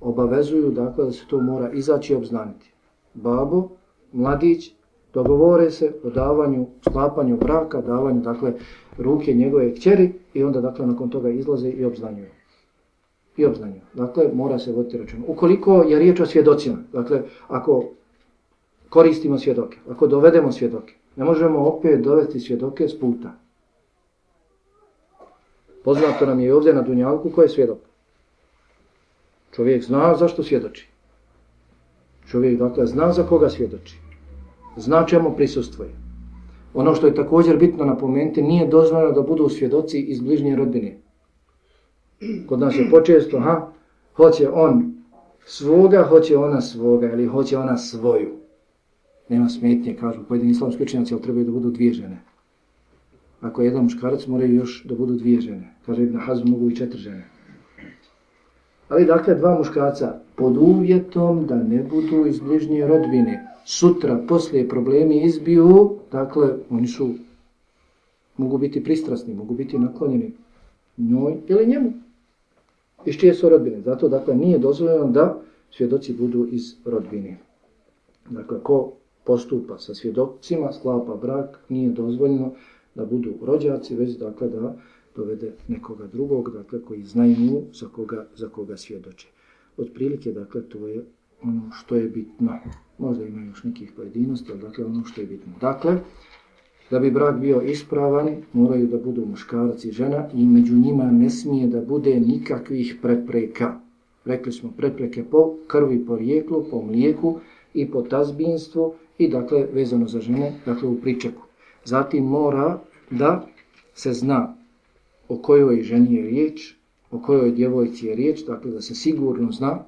Speaker 1: obavezuju dakle, da se to mora izaći i obznaniti. Babo, mladić, dogovore se o davanju, sklapanju braka, davanju, dakle, ruke njegove kćeri i onda, dakle, nakon toga izlaze i obznanjuju. I obznanjuju. Dakle, mora se voditi račun. Ukoliko je riječ o svjedocima, dakle, ako koristimo svjedoke, ako dovedemo svjedoke, ne možemo opet dovesti svjedoke s puta. Poznato nam je ovdje na Dunjalku ko je svjedok. Čovjek zna zašto svjedoči. Čovjek, dakle, zna za koga svjedoči zna čemu prisustvuje. Ono što je također bitno napomenuti, nije dozvoljeno da budu svjedoci iz bližnje rodbine. Kod nas je počesto, ha, hoće on svoga, hoće ona svoga, ili hoće ona svoju. Nema smetnje, kažu pojedini islamski učenjaci, ali trebaju da budu dvije žene. Ako je jedan muškarac, moraju još da budu dvije žene. Kaže Ibn Hazm, mogu i četiri žene. Ali dakle, dva muškarca pod uvjetom da ne budu iz bližnje rodbine. Sutra, poslije problemi izbiju, dakle, oni su, mogu biti pristrasni, mogu biti naklonjeni njoj ili njemu. Iz čije su rodbine. Zato, dakle, nije dozvoljeno da svjedoci budu iz rodbine. Dakle, ko postupa sa svjedocima, sklapa brak, nije dozvoljeno da budu rođaci, već dakle da dovede nekoga drugog, dakle koji znaju za koga, za koga svjedoče. Od prilike, dakle, to je ono što je bitno. Možda ima još nekih pojedinosti, ali dakle ono što je bitno. Dakle, da bi brak bio ispravan, moraju da budu muškarac i žena i među njima ne smije da bude nikakvih prepreka. Rekli smo prepreke po krvi, po rijeklu, po mlijeku i po tazbinstvu i dakle vezano za žene, dakle u pričeku. Zatim mora da se zna o kojoj ženi je riječ, o kojoj djevojci je riječ, dakle da se sigurno zna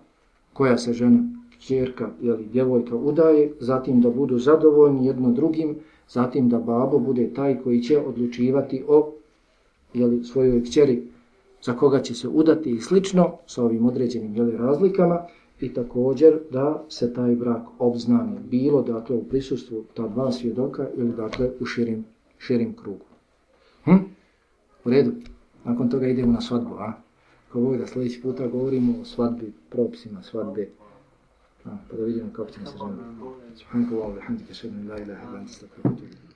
Speaker 1: koja se žena, čerka ili djevojka udaje, zatim da budu zadovoljni jedno drugim, zatim da babo bude taj koji će odlučivati o jeli, svojoj kćeri za koga će se udati i slično sa ovim određenim jeli, razlikama i također da se taj brak obznani bilo dakle u prisustvu ta dva svjedoka ili dakle u širim, širim krugu. Hm? U redu. Nakon toga idemo na svadbu, a? Ko Bog da sljedeći puta govorimo o svadbi, propisima svadbe. A, pa da vidimo kako ćemo se žena. Subhanakallahu wa bihamdika, la ilaha wa atubu ilayk.